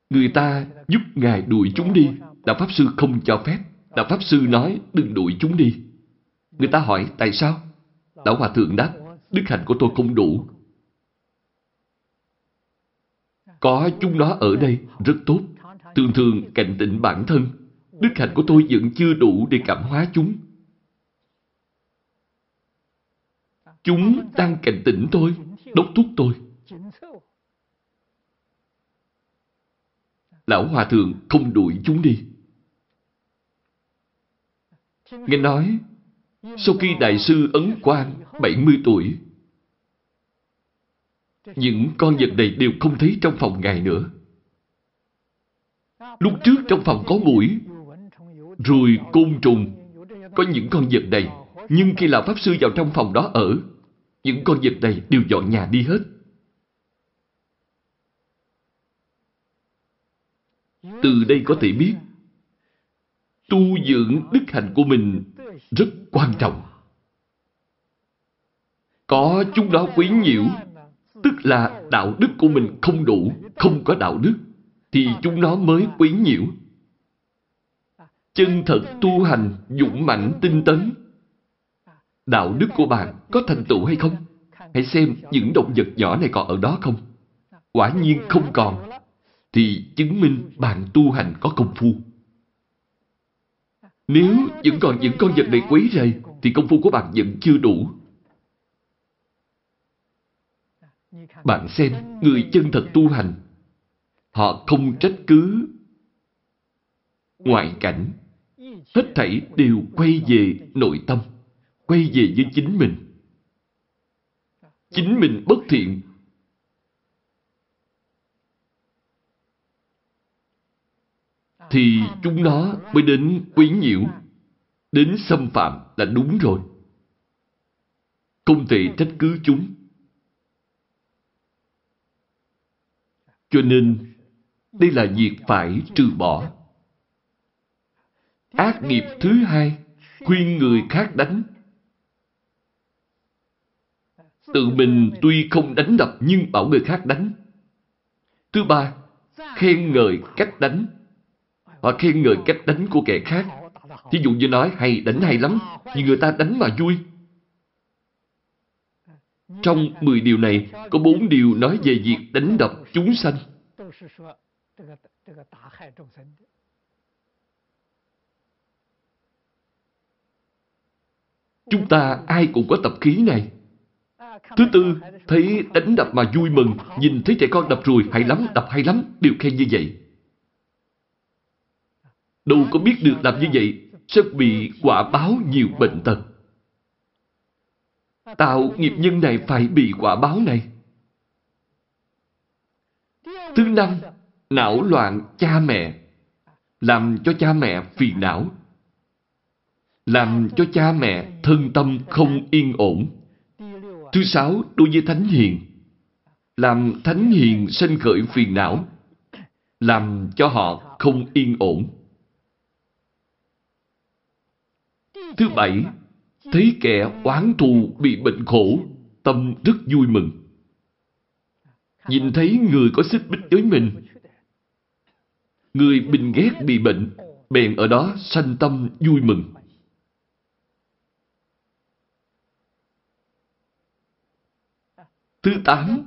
Người ta giúp Ngài đuổi chúng đi. Đạo Pháp Sư không cho phép. Đạo Pháp Sư nói đừng đuổi chúng đi. Người ta hỏi tại sao? Lão Hòa Thượng đáp, đức hạnh của tôi không đủ. Có chúng nó ở đây rất tốt. Thường thường cảnh tỉnh bản thân. Đức hạnh của tôi vẫn chưa đủ để cảm hóa chúng. Chúng đang cảnh tỉnh tôi, đốc thúc tôi. Lão Hòa Thượng không đuổi chúng đi. Nghe nói, sau khi Đại sư Ấn Quang 70 tuổi, những con vật này đều không thấy trong phòng Ngài nữa. Lúc trước trong phòng có mũi, rồi côn trùng, có những con vật này. Nhưng khi là Pháp Sư vào trong phòng đó ở, những con vật này đều dọn nhà đi hết. Từ đây có thể biết, tu dưỡng đức hạnh của mình rất quan trọng. Có chúng đó quấy nhiễu, tức là đạo đức của mình không đủ, không có đạo đức, thì chúng nó mới quấy nhiễu. Chân thật tu hành, dũng mãnh tinh tấn. Đạo đức của bạn có thành tựu hay không? Hãy xem những động vật nhỏ này còn ở đó không? Quả nhiên không còn. Thì chứng minh bạn tu hành có công phu. Nếu vẫn còn những con vật này quấy rầy, thì công phu của bạn vẫn chưa đủ. Bạn xem, người chân thật tu hành, họ không trách cứ ngoại cảnh. Hết thảy đều quay về nội tâm, quay về với chính mình. Chính mình bất thiện. Thì chúng nó mới đến quấy nhiễu, đến xâm phạm là đúng rồi. Không thể trách cứ chúng. Cho nên, đây là việc phải trừ bỏ. Ác nghiệp thứ hai, khuyên người khác đánh. Tự mình tuy không đánh đập nhưng bảo người khác đánh. Thứ ba, khen ngợi cách đánh. Họ khen ngợi cách đánh của kẻ khác. Thí dụ như nói hay đánh hay lắm, vì người ta đánh mà vui. Trong 10 điều này, có bốn điều nói về việc đánh đập chúng sanh. Chúng ta ai cũng có tập khí này. Thứ tư, thấy đánh đập mà vui mừng, nhìn thấy trẻ con đập rồi, hay lắm, đập hay lắm, đều khen như vậy. Đâu có biết được làm như vậy, sẽ bị quả báo nhiều bệnh tật. Tạo nghiệp nhân này phải bị quả báo này. Thứ năm, não loạn cha mẹ, làm cho cha mẹ phiền não, làm cho cha mẹ thân tâm không yên ổn. Thứ sáu, đối với thánh hiền, làm thánh hiền sinh khởi phiền não, làm cho họ không yên ổn. Thứ bảy, thấy kẻ oán thù bị bệnh khổ, tâm rất vui mừng. Nhìn thấy người có xích bích với mình, người bình ghét bị bệnh, bèn ở đó sanh tâm vui mừng. Thứ tám,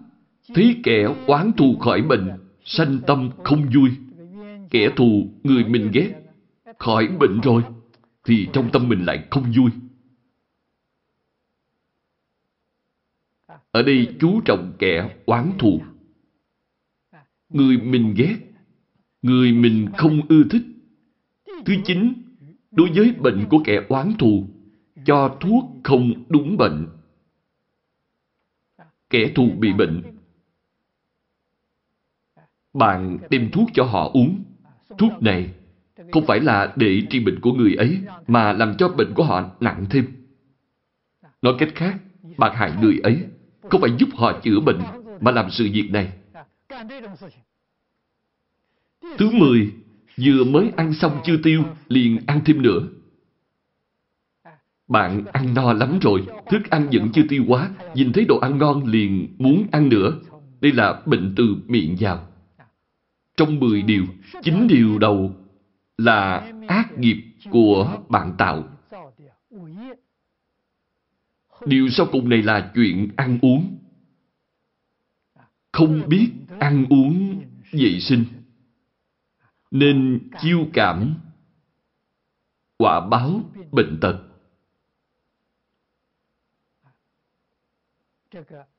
thấy kẻ oán thù khỏi bệnh, sanh tâm không vui. Kẻ thù, người mình ghét, khỏi bệnh rồi, thì trong tâm mình lại không vui. Ở đây chú trọng kẻ oán thù. người mình ghét, người mình không ưa thích. Thứ chín, đối với bệnh của kẻ oán thù, cho thuốc không đúng bệnh. Kẻ thù bị bệnh, bạn đem thuốc cho họ uống. Thuốc này không phải là để trị bệnh của người ấy, mà làm cho bệnh của họ nặng thêm. Nói cách khác, bạn hại người ấy, không phải giúp họ chữa bệnh, mà làm sự việc này. Thứ mười, vừa mới ăn xong chưa tiêu, liền ăn thêm nữa. Bạn ăn no lắm rồi, thức ăn vẫn chưa tiêu quá, nhìn thấy đồ ăn ngon liền muốn ăn nữa. Đây là bệnh từ miệng vào. Trong mười điều, chín điều đầu là ác nghiệp của bạn tạo. Điều sau cùng này là chuyện ăn uống. Không biết ăn uống vệ sinh. Nên chiêu cảm, quả báo bệnh tật.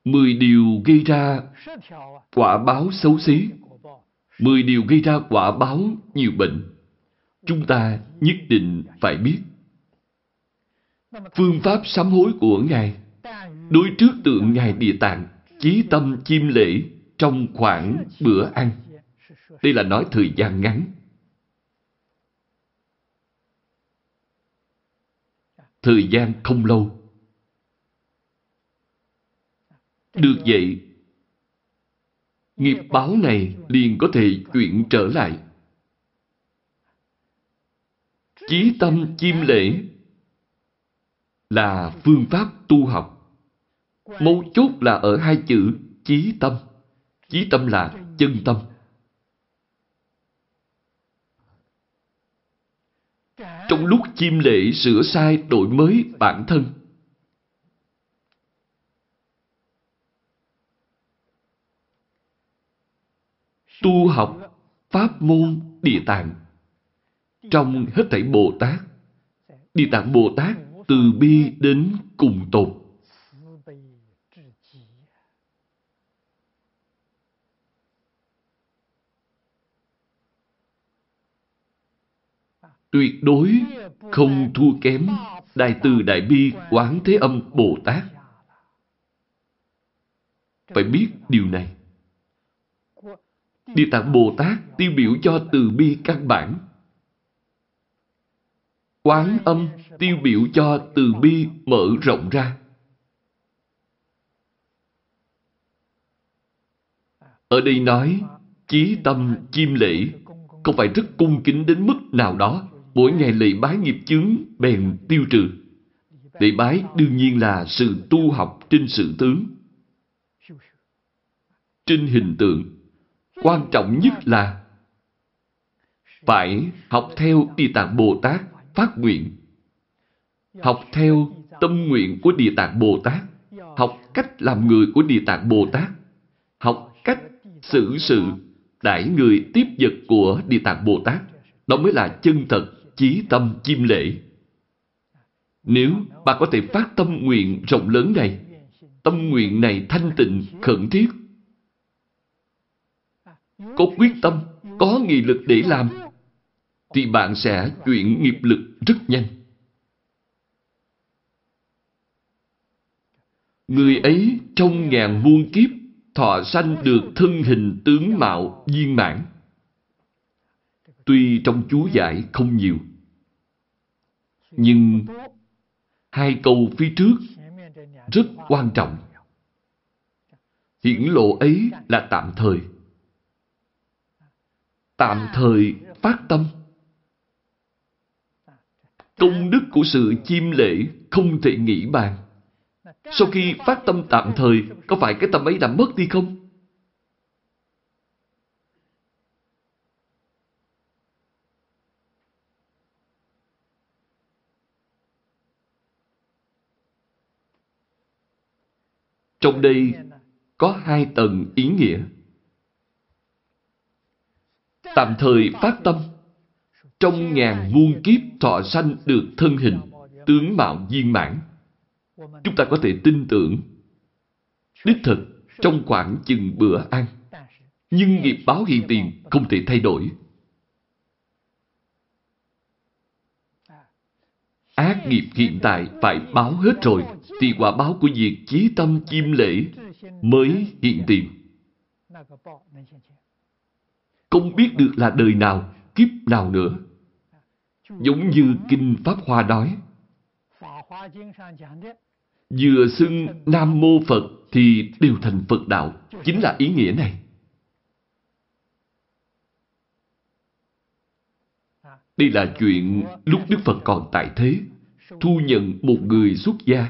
Mười điều gây ra quả báo xấu xí. Mười điều gây ra quả báo nhiều bệnh. Chúng ta nhất định phải biết. Phương pháp sám hối của Ngài đối trước tượng Ngài Địa Tạng chí tâm chim lễ trong khoảng bữa ăn. Đây là nói thời gian ngắn. Thời gian không lâu. Được vậy, nghiệp báo này liền có thể chuyển trở lại. Chí tâm chim lễ là phương pháp tu học. Mấu chốt là ở hai chữ chí tâm. Chí tâm là chân tâm. Trong lúc chim lễ sửa sai đổi mới bản thân, tu học pháp môn địa tạng trong hết thảy Bồ Tát. Địa tạng Bồ Tát từ bi đến cùng tột. Tuyệt đối không thua kém Đại từ Đại bi Quán Thế Âm Bồ Tát. Phải biết điều này. Địa Tạng Bồ Tát tiêu biểu cho từ bi căn bản. Quán âm tiêu biểu cho từ bi mở rộng ra. Ở đây nói, chí tâm chim lễ không phải rất cung kính đến mức nào đó. Mỗi ngày lễ bái nghiệp chướng bèn tiêu trừ. Lễ bái đương nhiên là sự tu học trên sự tướng. Trên hình tượng Quan trọng nhất là phải học theo Địa Tạng Bồ Tát phát nguyện. Học theo tâm nguyện của Địa Tạng Bồ Tát. Học cách làm người của Địa Tạng Bồ Tát. Học cách xử sự đãi người tiếp vật của Địa Tạng Bồ Tát. Đó mới là chân thật, chí tâm, chim lễ. Nếu bạn có thể phát tâm nguyện rộng lớn này, tâm nguyện này thanh tịnh, khẩn thiết, có quyết tâm, có nghị lực để làm, thì bạn sẽ chuyển nghiệp lực rất nhanh. Người ấy trong ngàn muôn kiếp thọ sanh được thân hình tướng mạo viên mãn. Tuy trong chú giải không nhiều, nhưng hai câu phía trước rất quan trọng. Hiển lộ ấy là tạm thời tạm thời phát tâm. Công đức của sự chiêm lễ không thể nghĩ bàn. Sau khi phát tâm tạm thời, có phải cái tâm ấy đã mất đi không? Trong đây có hai tầng ý nghĩa tạm thời phát tâm, trong ngàn muôn kiếp thọ sanh được thân hình, tướng mạo viên mãn. Chúng ta có thể tin tưởng, đích thực trong khoảng chừng bữa ăn. Nhưng nghiệp báo hiện tiền không thể thay đổi. Ác nghiệp hiện tại phải báo hết rồi, thì quả báo của việc chí tâm chiêm lễ mới hiện tiền. Không biết được là đời nào, kiếp nào nữa. Giống như Kinh Pháp Hoa nói, vừa xưng Nam Mô Phật thì đều thành Phật đạo, chính là ý nghĩa này. Đây là chuyện lúc Đức Phật còn tại thế, thu nhận một người xuất gia.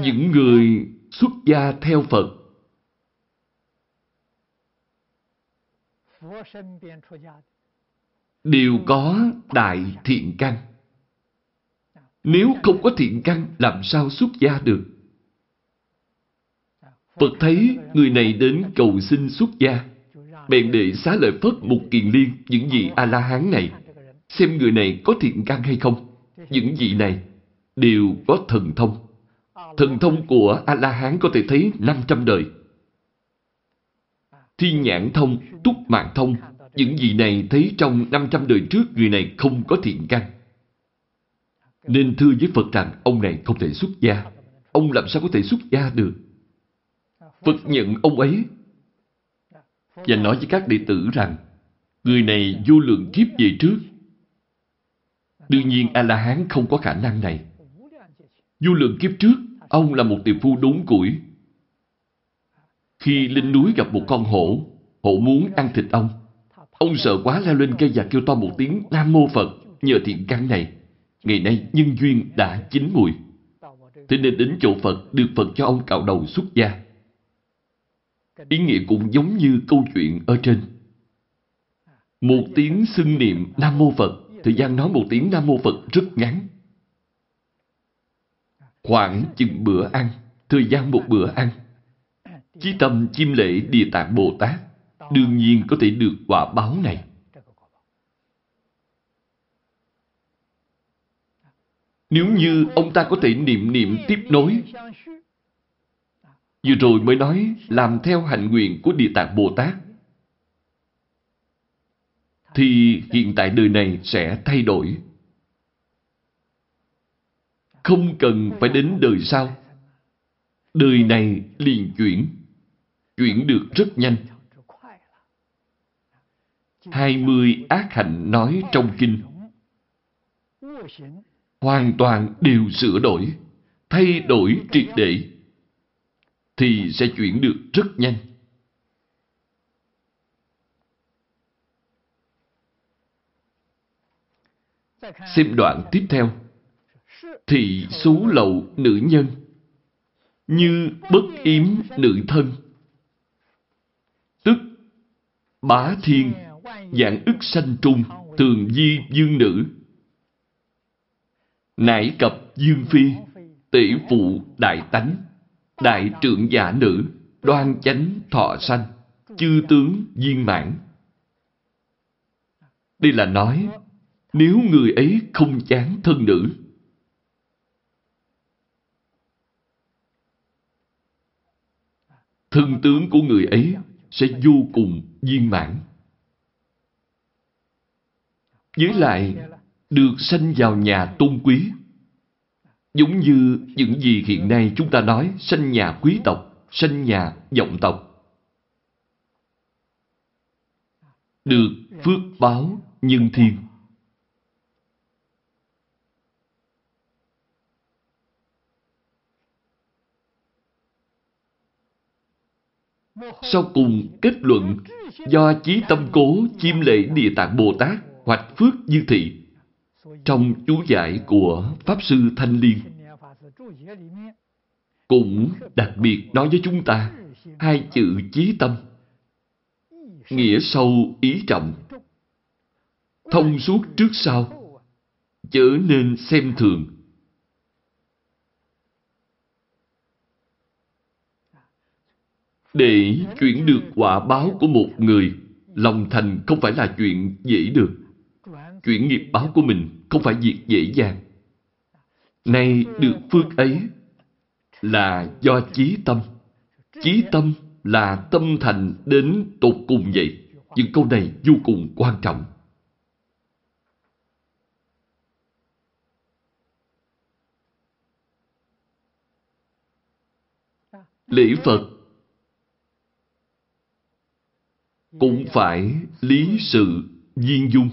Những người xuất gia theo Phật đều có đại thiện căn. Nếu không có thiện căn, làm sao xuất gia được? Phật thấy người này đến cầu xin xuất gia, bèn để xá lợi Phất một kiền liên những vị A-la-hán này, xem người này có thiện căn hay không. Những vị này đều có thần thông. Thần thông của A-la-hán có thể thấy 500 đời. Thiên nhãn thông, túc mạng thông, những gì này thấy trong 500 đời trước người này không có thiện căn. Nên thưa với Phật rằng ông này không thể xuất gia. Ông làm sao có thể xuất gia được? Phật nhận ông ấy và nói với các đệ tử rằng người này vô lượng kiếp về trước. Đương nhiên A-la-hán không có khả năng này. Vô lượng kiếp trước, ông là một tiệp phu đốn củi. Khi lên núi gặp một con hổ, hổ muốn ăn thịt ông. Ông sợ quá leo lên cây và kêu to một tiếng Nam Mô Phật nhờ thiện căn này. Ngày nay nhân duyên đã chín mùi. Thế nên đến chỗ Phật được Phật cho ông cạo đầu xuất gia. Ý nghĩa cũng giống như câu chuyện ở trên. Một tiếng xưng niệm Nam Mô Phật, thời gian nói một tiếng Nam Mô Phật rất ngắn. Khoảng chừng bữa ăn, thời gian một bữa ăn. Chí tâm chim lễ Địa Tạng Bồ Tát, đương nhiên có thể được quả báo này. Nếu như ông ta có thể niệm niệm tiếp nối, Vừa rồi mới nói làm theo hạnh nguyện của Địa Tạng Bồ Tát. Thì hiện tại đời này sẽ thay đổi. Không cần phải đến đời sau. Đời này liền chuyển. Chuyển được rất nhanh. Hai mươi ác hạnh nói trong kinh hoàn toàn đều sửa đổi, thay đổi triệt để thì sẽ chuyển được rất nhanh. Xem đoạn tiếp theo. Thị xú lậu nữ nhân như bất yếm nữ thân tức bá thiên dạng ức sanh trung thường di dương nữ nải cập dương phi tỷ phụ đại tánh đại trượng giả nữ, đoan chánh thọ sanh, chư tướng viên mãn. Đây là nói, nếu người ấy không chán thân nữ, thân tướng của người ấy sẽ vô cùng viên mãn. Với lại, được sanh vào nhà tôn quý, Giống như những gì hiện nay chúng ta nói sanh nhà quý tộc, sanh nhà vọng tộc. Được phước báo nhân thiên. Sau cùng kết luận, do chí tâm cố chiêm lệ Địa Tạng Bồ Tát hoạch phước như thị, trong chú giải của Pháp Sư Thanh Liên. Cũng đặc biệt nói với chúng ta hai chữ chí tâm, nghĩa sâu ý trọng. Thông suốt trước sau, chớ nên xem thường. Để chuyển được quả báo của một người lòng thành không phải là chuyện dễ được chuyển nghiệp báo của mình không phải việc dễ dàng Nay được phước ấy là do chí tâm. Chí tâm là tâm thành đến tột cùng vậy. Những câu này vô cùng quan trọng. Lễ Phật cũng phải lý sự viên dung.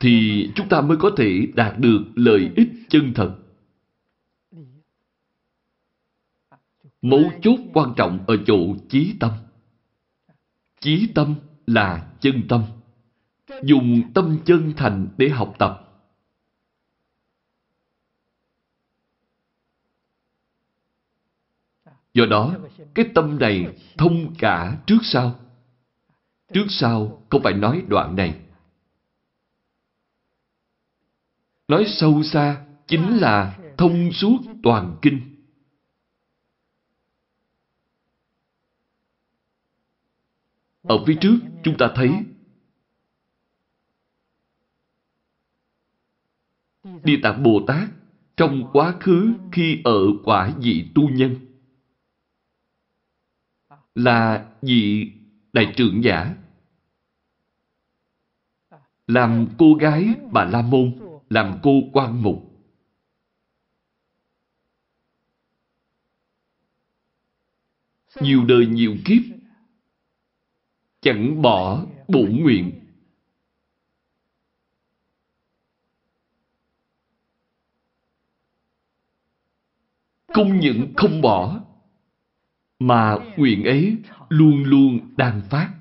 Thì chúng ta mới có thể đạt được lợi ích chân thật. Mấu chốt quan trọng ở chỗ chí tâm. Chí tâm là chân tâm. Dùng tâm chân thành để học tập. Do đó, cái tâm này thông cả trước sau. Trước sau không phải nói đoạn này. Nói sâu xa chính là thông suốt toàn kinh. Ở phía trước chúng ta thấy Địa Tạng Bồ Tát trong quá khứ khi ở quả vị tu nhân là vị đại trưởng giả. Làm cô gái bà La Môn, làm cô quan mục. Nhiều đời nhiều kiếp, chẳng bỏ bổn nguyện. Không những không bỏ mà nguyện ấy luôn luôn đang phát.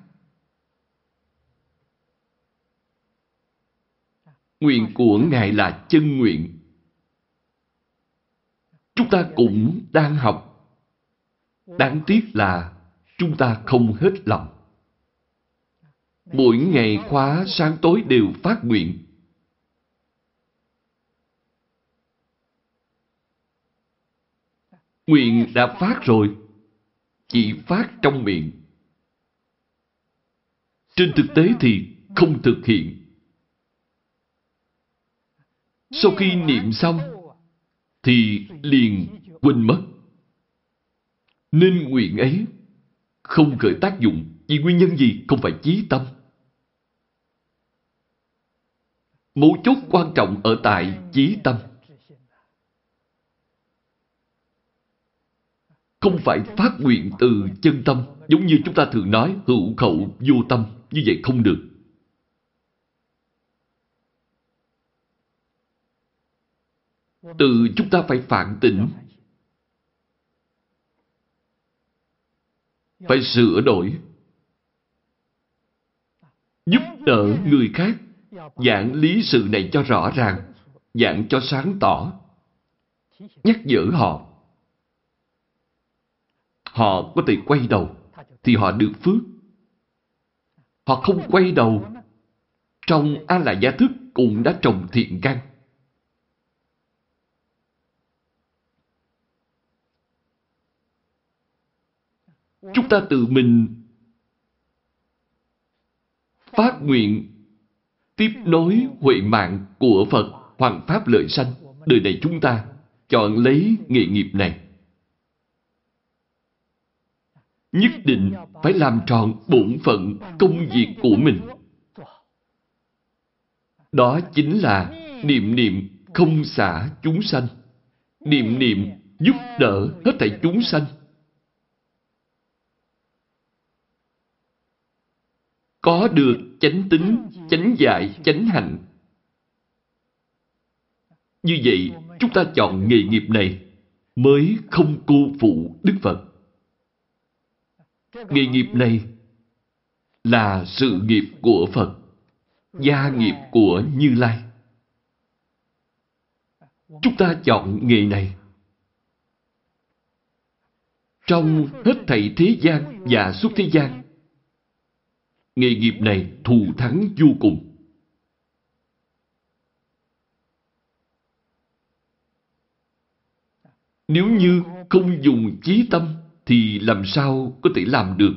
Nguyện của ngài là chân nguyện. Chúng ta cũng đang học. Đáng tiếc là chúng ta không hết lòng. Mỗi ngày khóa sáng tối đều phát nguyện. Nguyện đã phát rồi, chỉ phát trong miệng. Trên thực tế thì không thực hiện. Sau khi niệm xong, thì liền quên mất. Nên nguyện ấy không khởi tác dụng vì nguyên nhân gì không phải chí tâm. Mấu chốt quan trọng ở tại chí tâm. Không phải phát nguyện từ chân tâm, giống như chúng ta thường nói hữu khẩu vô tâm, như vậy không được. Từ chúng ta phải phản tỉnh, phải sửa đổi, giúp đỡ người khác Giảng lý sự này cho rõ ràng, giảng cho sáng tỏ, nhắc nhở họ. Họ có thể quay đầu, thì họ được phước. Họ không quay đầu, trong A La Gia Thức cũng đã trồng thiện căn. Chúng ta tự mình phát nguyện tiếp nối huệ mạng của Phật Hoàng Pháp lợi sanh. Đời này chúng ta chọn lấy nghề nghiệp này. Nhất định phải làm tròn bổn phận công việc của mình. Đó chính là niệm niệm không xả chúng sanh. Niệm niệm giúp đỡ hết thảy chúng sanh. Có được chánh tính chánh dạy, chánh hạnh. Như vậy, chúng ta chọn nghề nghiệp này mới không cô phụ Đức Phật. Nghề nghiệp này là sự nghiệp của Phật, gia nghiệp của Như Lai. Chúng ta chọn nghề này. Trong hết thảy thế gian và suốt thế gian, nghề nghiệp này thù thắng vô cùng. Nếu như không dùng trí tâm thì làm sao có thể làm được?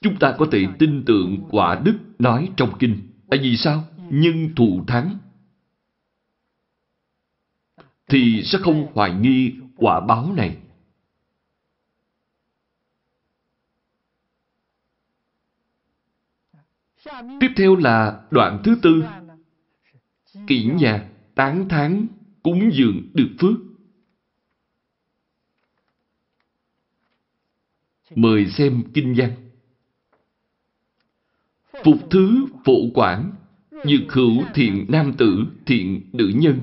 Chúng ta có thể tin tưởng quả đức nói trong kinh. Tại vì sao? Nhân thù thắng. Thì sẽ không hoài nghi quả báo này. Tiếp theo là đoạn thứ tư. Kỹ nhạc, tán thán, cúng dường được phước. Mời xem kinh văn. Phục thứ phổ quản, dược hữu thiện nam tử, thiện nữ nhân,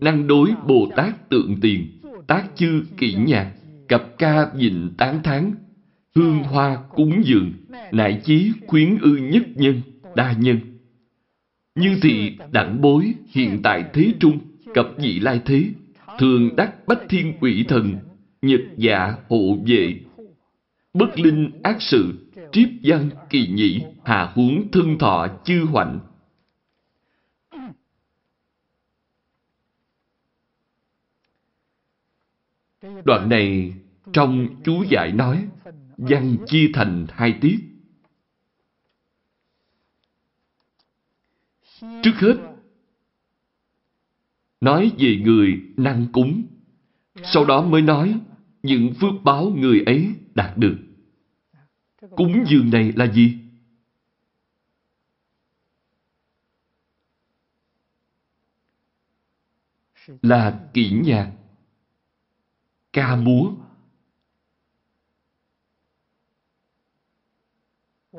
năng đối Bồ Tát tượng tiền, tác chư kỹ nhạc, cập ca dịnh tán thán, hương hoa cúng dường, nại chí khuyến ư nhất nhân, đa nhân. Như thị đẳng bối hiện tại thế trung, cập dị lai thế, thường đắc bách thiên quỷ thần, nhật dạ hộ vệ, bất linh ác sự, triếp văn kỳ nhĩ, hà huống thân thọ chư hoạnh. Đoạn này trong chú giải nói văn chia thành hai tiết. Trước hết, nói về người năng cúng, sau đó mới nói những phước báo người ấy đạt được. Cúng dường này là gì? Là kỹ nhạc, ca múa.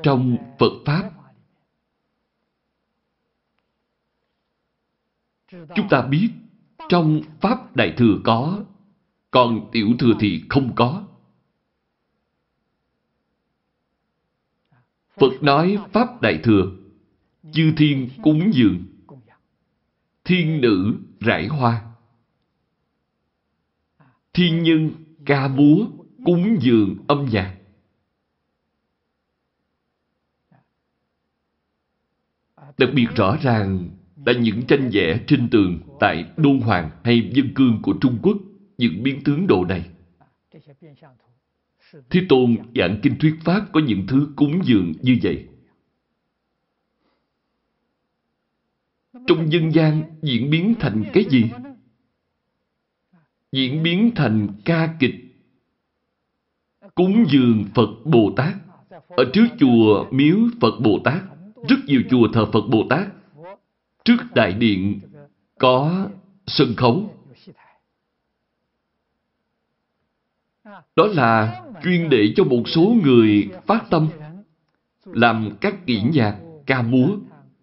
Trong Phật Pháp, chúng ta biết trong Pháp Đại Thừa có, còn Tiểu Thừa thì không có. Phật nói Pháp Đại Thừa, chư thiên cúng dường, thiên nữ rải hoa, thiên nhân ca múa, cúng dường âm nhạc. Đặc biệt rõ ràng là những tranh vẽ trên tường tại Đôn Hoàng hay Dân Cương của Trung Quốc, những biến tướng đồ này. Thế Tôn giảng kinh thuyết Pháp có những thứ cúng dường như vậy. Trong dân gian diễn biến thành cái gì? Diễn biến thành ca kịch. Cúng dường Phật Bồ Tát. Ở trước chùa miếu Phật Bồ Tát, rất nhiều chùa thờ Phật Bồ Tát. Trước đại điện có sân khấu. Đó là chuyên để cho một số người phát tâm làm các kỹ nhạc, ca múa,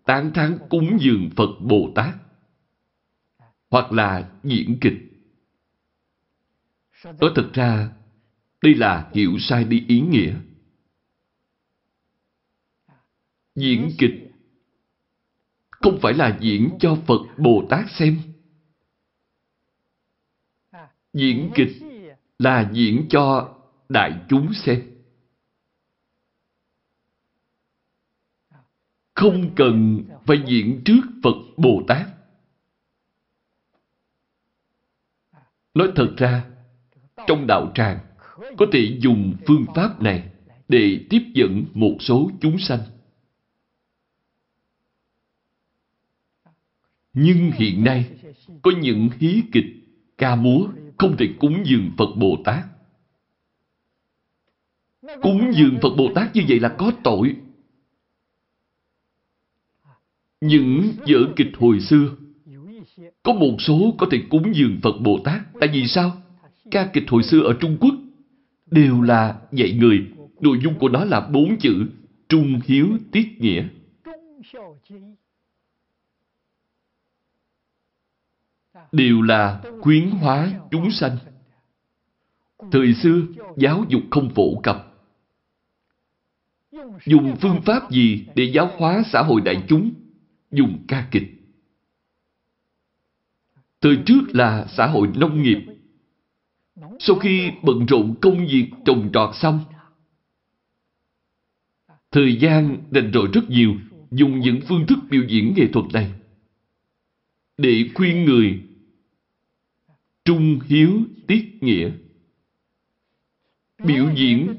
tán thán cúng dường Phật Bồ Tát hoặc là diễn kịch. Nói thật ra, đây là hiểu sai đi ý nghĩa. Diễn kịch không phải là diễn cho Phật Bồ Tát xem. Diễn kịch là diễn cho đại chúng xem. Không cần phải diễn trước Phật Bồ Tát. Nói thật ra, trong đạo tràng có thể dùng phương pháp này để tiếp dẫn một số chúng sanh. Nhưng hiện nay, có những hí kịch, ca múa không thể cúng dường Phật Bồ Tát. Cúng dường Phật Bồ Tát như vậy là có tội. Những vở kịch hồi xưa, có một số có thể cúng dường Phật Bồ Tát. Tại vì sao? Ca kịch hồi xưa ở Trung Quốc đều là dạy người. Nội dung của nó là bốn chữ Trung Hiếu Tiết Nghĩa. Đều là khuyến hóa chúng sanh. Thời xưa, giáo dục không phổ cập. Dùng phương pháp gì để giáo hóa xã hội đại chúng? Dùng ca kịch. Thời trước là xã hội nông nghiệp. Sau khi bận rộn công việc trồng trọt xong, thời gian đành rồi rất nhiều dùng những phương thức biểu diễn nghệ thuật này để khuyên người trung hiếu tiết nghĩa biểu diễn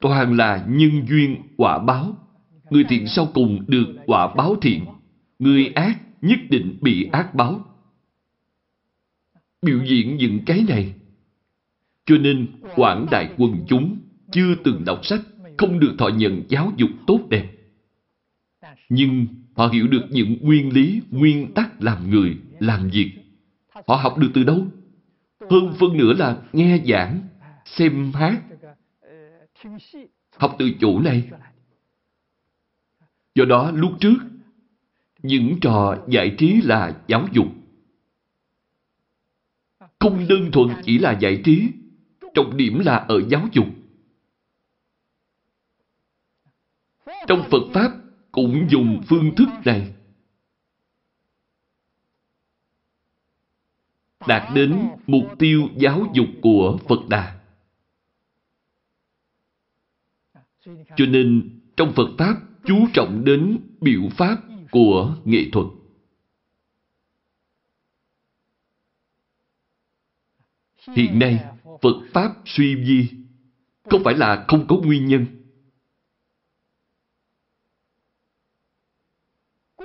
toàn là nhân duyên quả báo. Người thiện sau cùng được quả báo thiện. Người ác nhất định bị ác báo. Biểu diễn những cái này. Cho nên quảng đại quần chúng chưa từng đọc sách, không được thọ nhận giáo dục tốt đẹp. Nhưng họ hiểu được những nguyên lý, nguyên tắc làm người, làm việc. Họ học được từ đâu? Hơn phân nữa là nghe giảng, xem hát, học từ chỗ này. Do đó lúc trước, những trò giải trí là giáo dục. Không đơn thuần chỉ là giải trí, trọng điểm là ở giáo dục. Trong Phật Pháp cũng dùng phương thức này. Đạt đến mục tiêu giáo dục của Phật Đà. Cho nên trong Phật Pháp chú trọng đến biểu pháp của nghệ thuật. Hiện nay, Phật Pháp suy vi không phải là không có nguyên nhân.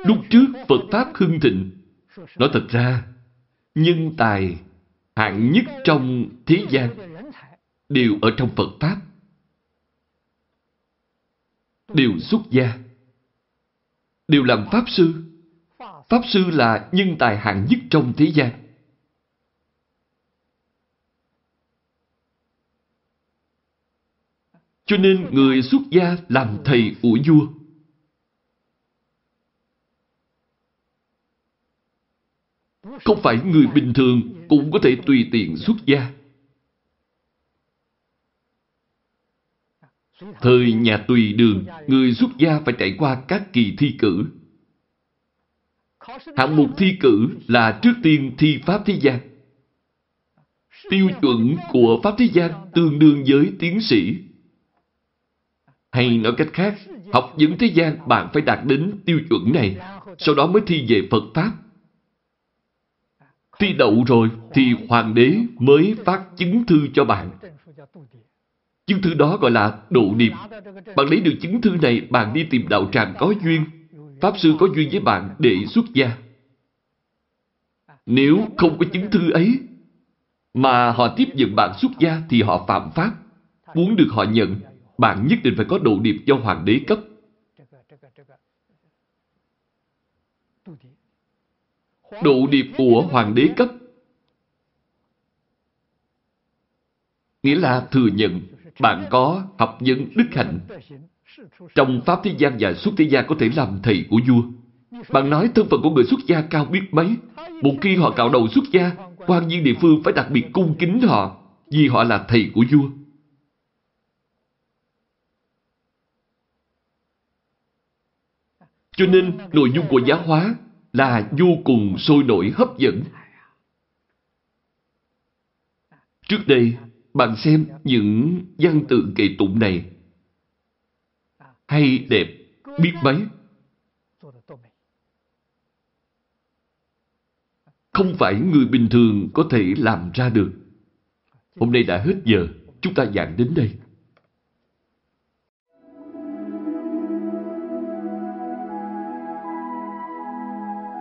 Lúc trước Phật Pháp hưng thịnh, nói thật ra, nhân tài hạng nhất trong thế gian đều ở trong Phật Pháp. Đều xuất gia. Đều làm Pháp Sư. Pháp Sư là nhân tài hạng nhất trong thế gian. Cho nên người xuất gia làm thầy của vua. Không phải người bình thường cũng có thể tùy tiện xuất gia. Thời nhà tùy đường, người xuất gia phải trải qua các kỳ thi cử. Hạng mục thi cử là trước tiên thi Pháp Thế gian. Tiêu chuẩn của Pháp Thế gian tương đương với tiến sĩ. Hay nói cách khác, học vấn thế gian bạn phải đạt đến tiêu chuẩn này, sau đó mới thi về Phật Pháp. Thi đậu rồi thì hoàng đế mới phát chứng thư cho bạn. Chứng thư đó gọi là độ niệm. Bạn lấy được chứng thư này, bạn đi tìm đạo tràng có duyên. Pháp sư có duyên với bạn để xuất gia. Nếu không có chứng thư ấy, mà họ tiếp nhận bạn xuất gia thì họ phạm pháp. Muốn được họ nhận, bạn nhất định phải có độ niệm do hoàng đế cấp. Độ điệp của hoàng đế cấp nghĩa là thừa nhận bạn có học vấn đức hạnh. Trong Pháp thế gian và xuất thế gian có thể làm thầy của vua. Bạn nói thân phận của người xuất gia cao biết mấy. Một khi họ cạo đầu xuất gia, quan viên địa phương phải đặc biệt cung kính họ vì họ là thầy của vua. Cho nên nội dung của giáo hóa là vô cùng sôi nổi hấp dẫn. Trước đây, bạn xem những văn tự kệ tụng này hay đẹp biết mấy. Không phải người bình thường có thể làm ra được. Hôm nay đã hết giờ, chúng ta giảng đến đây.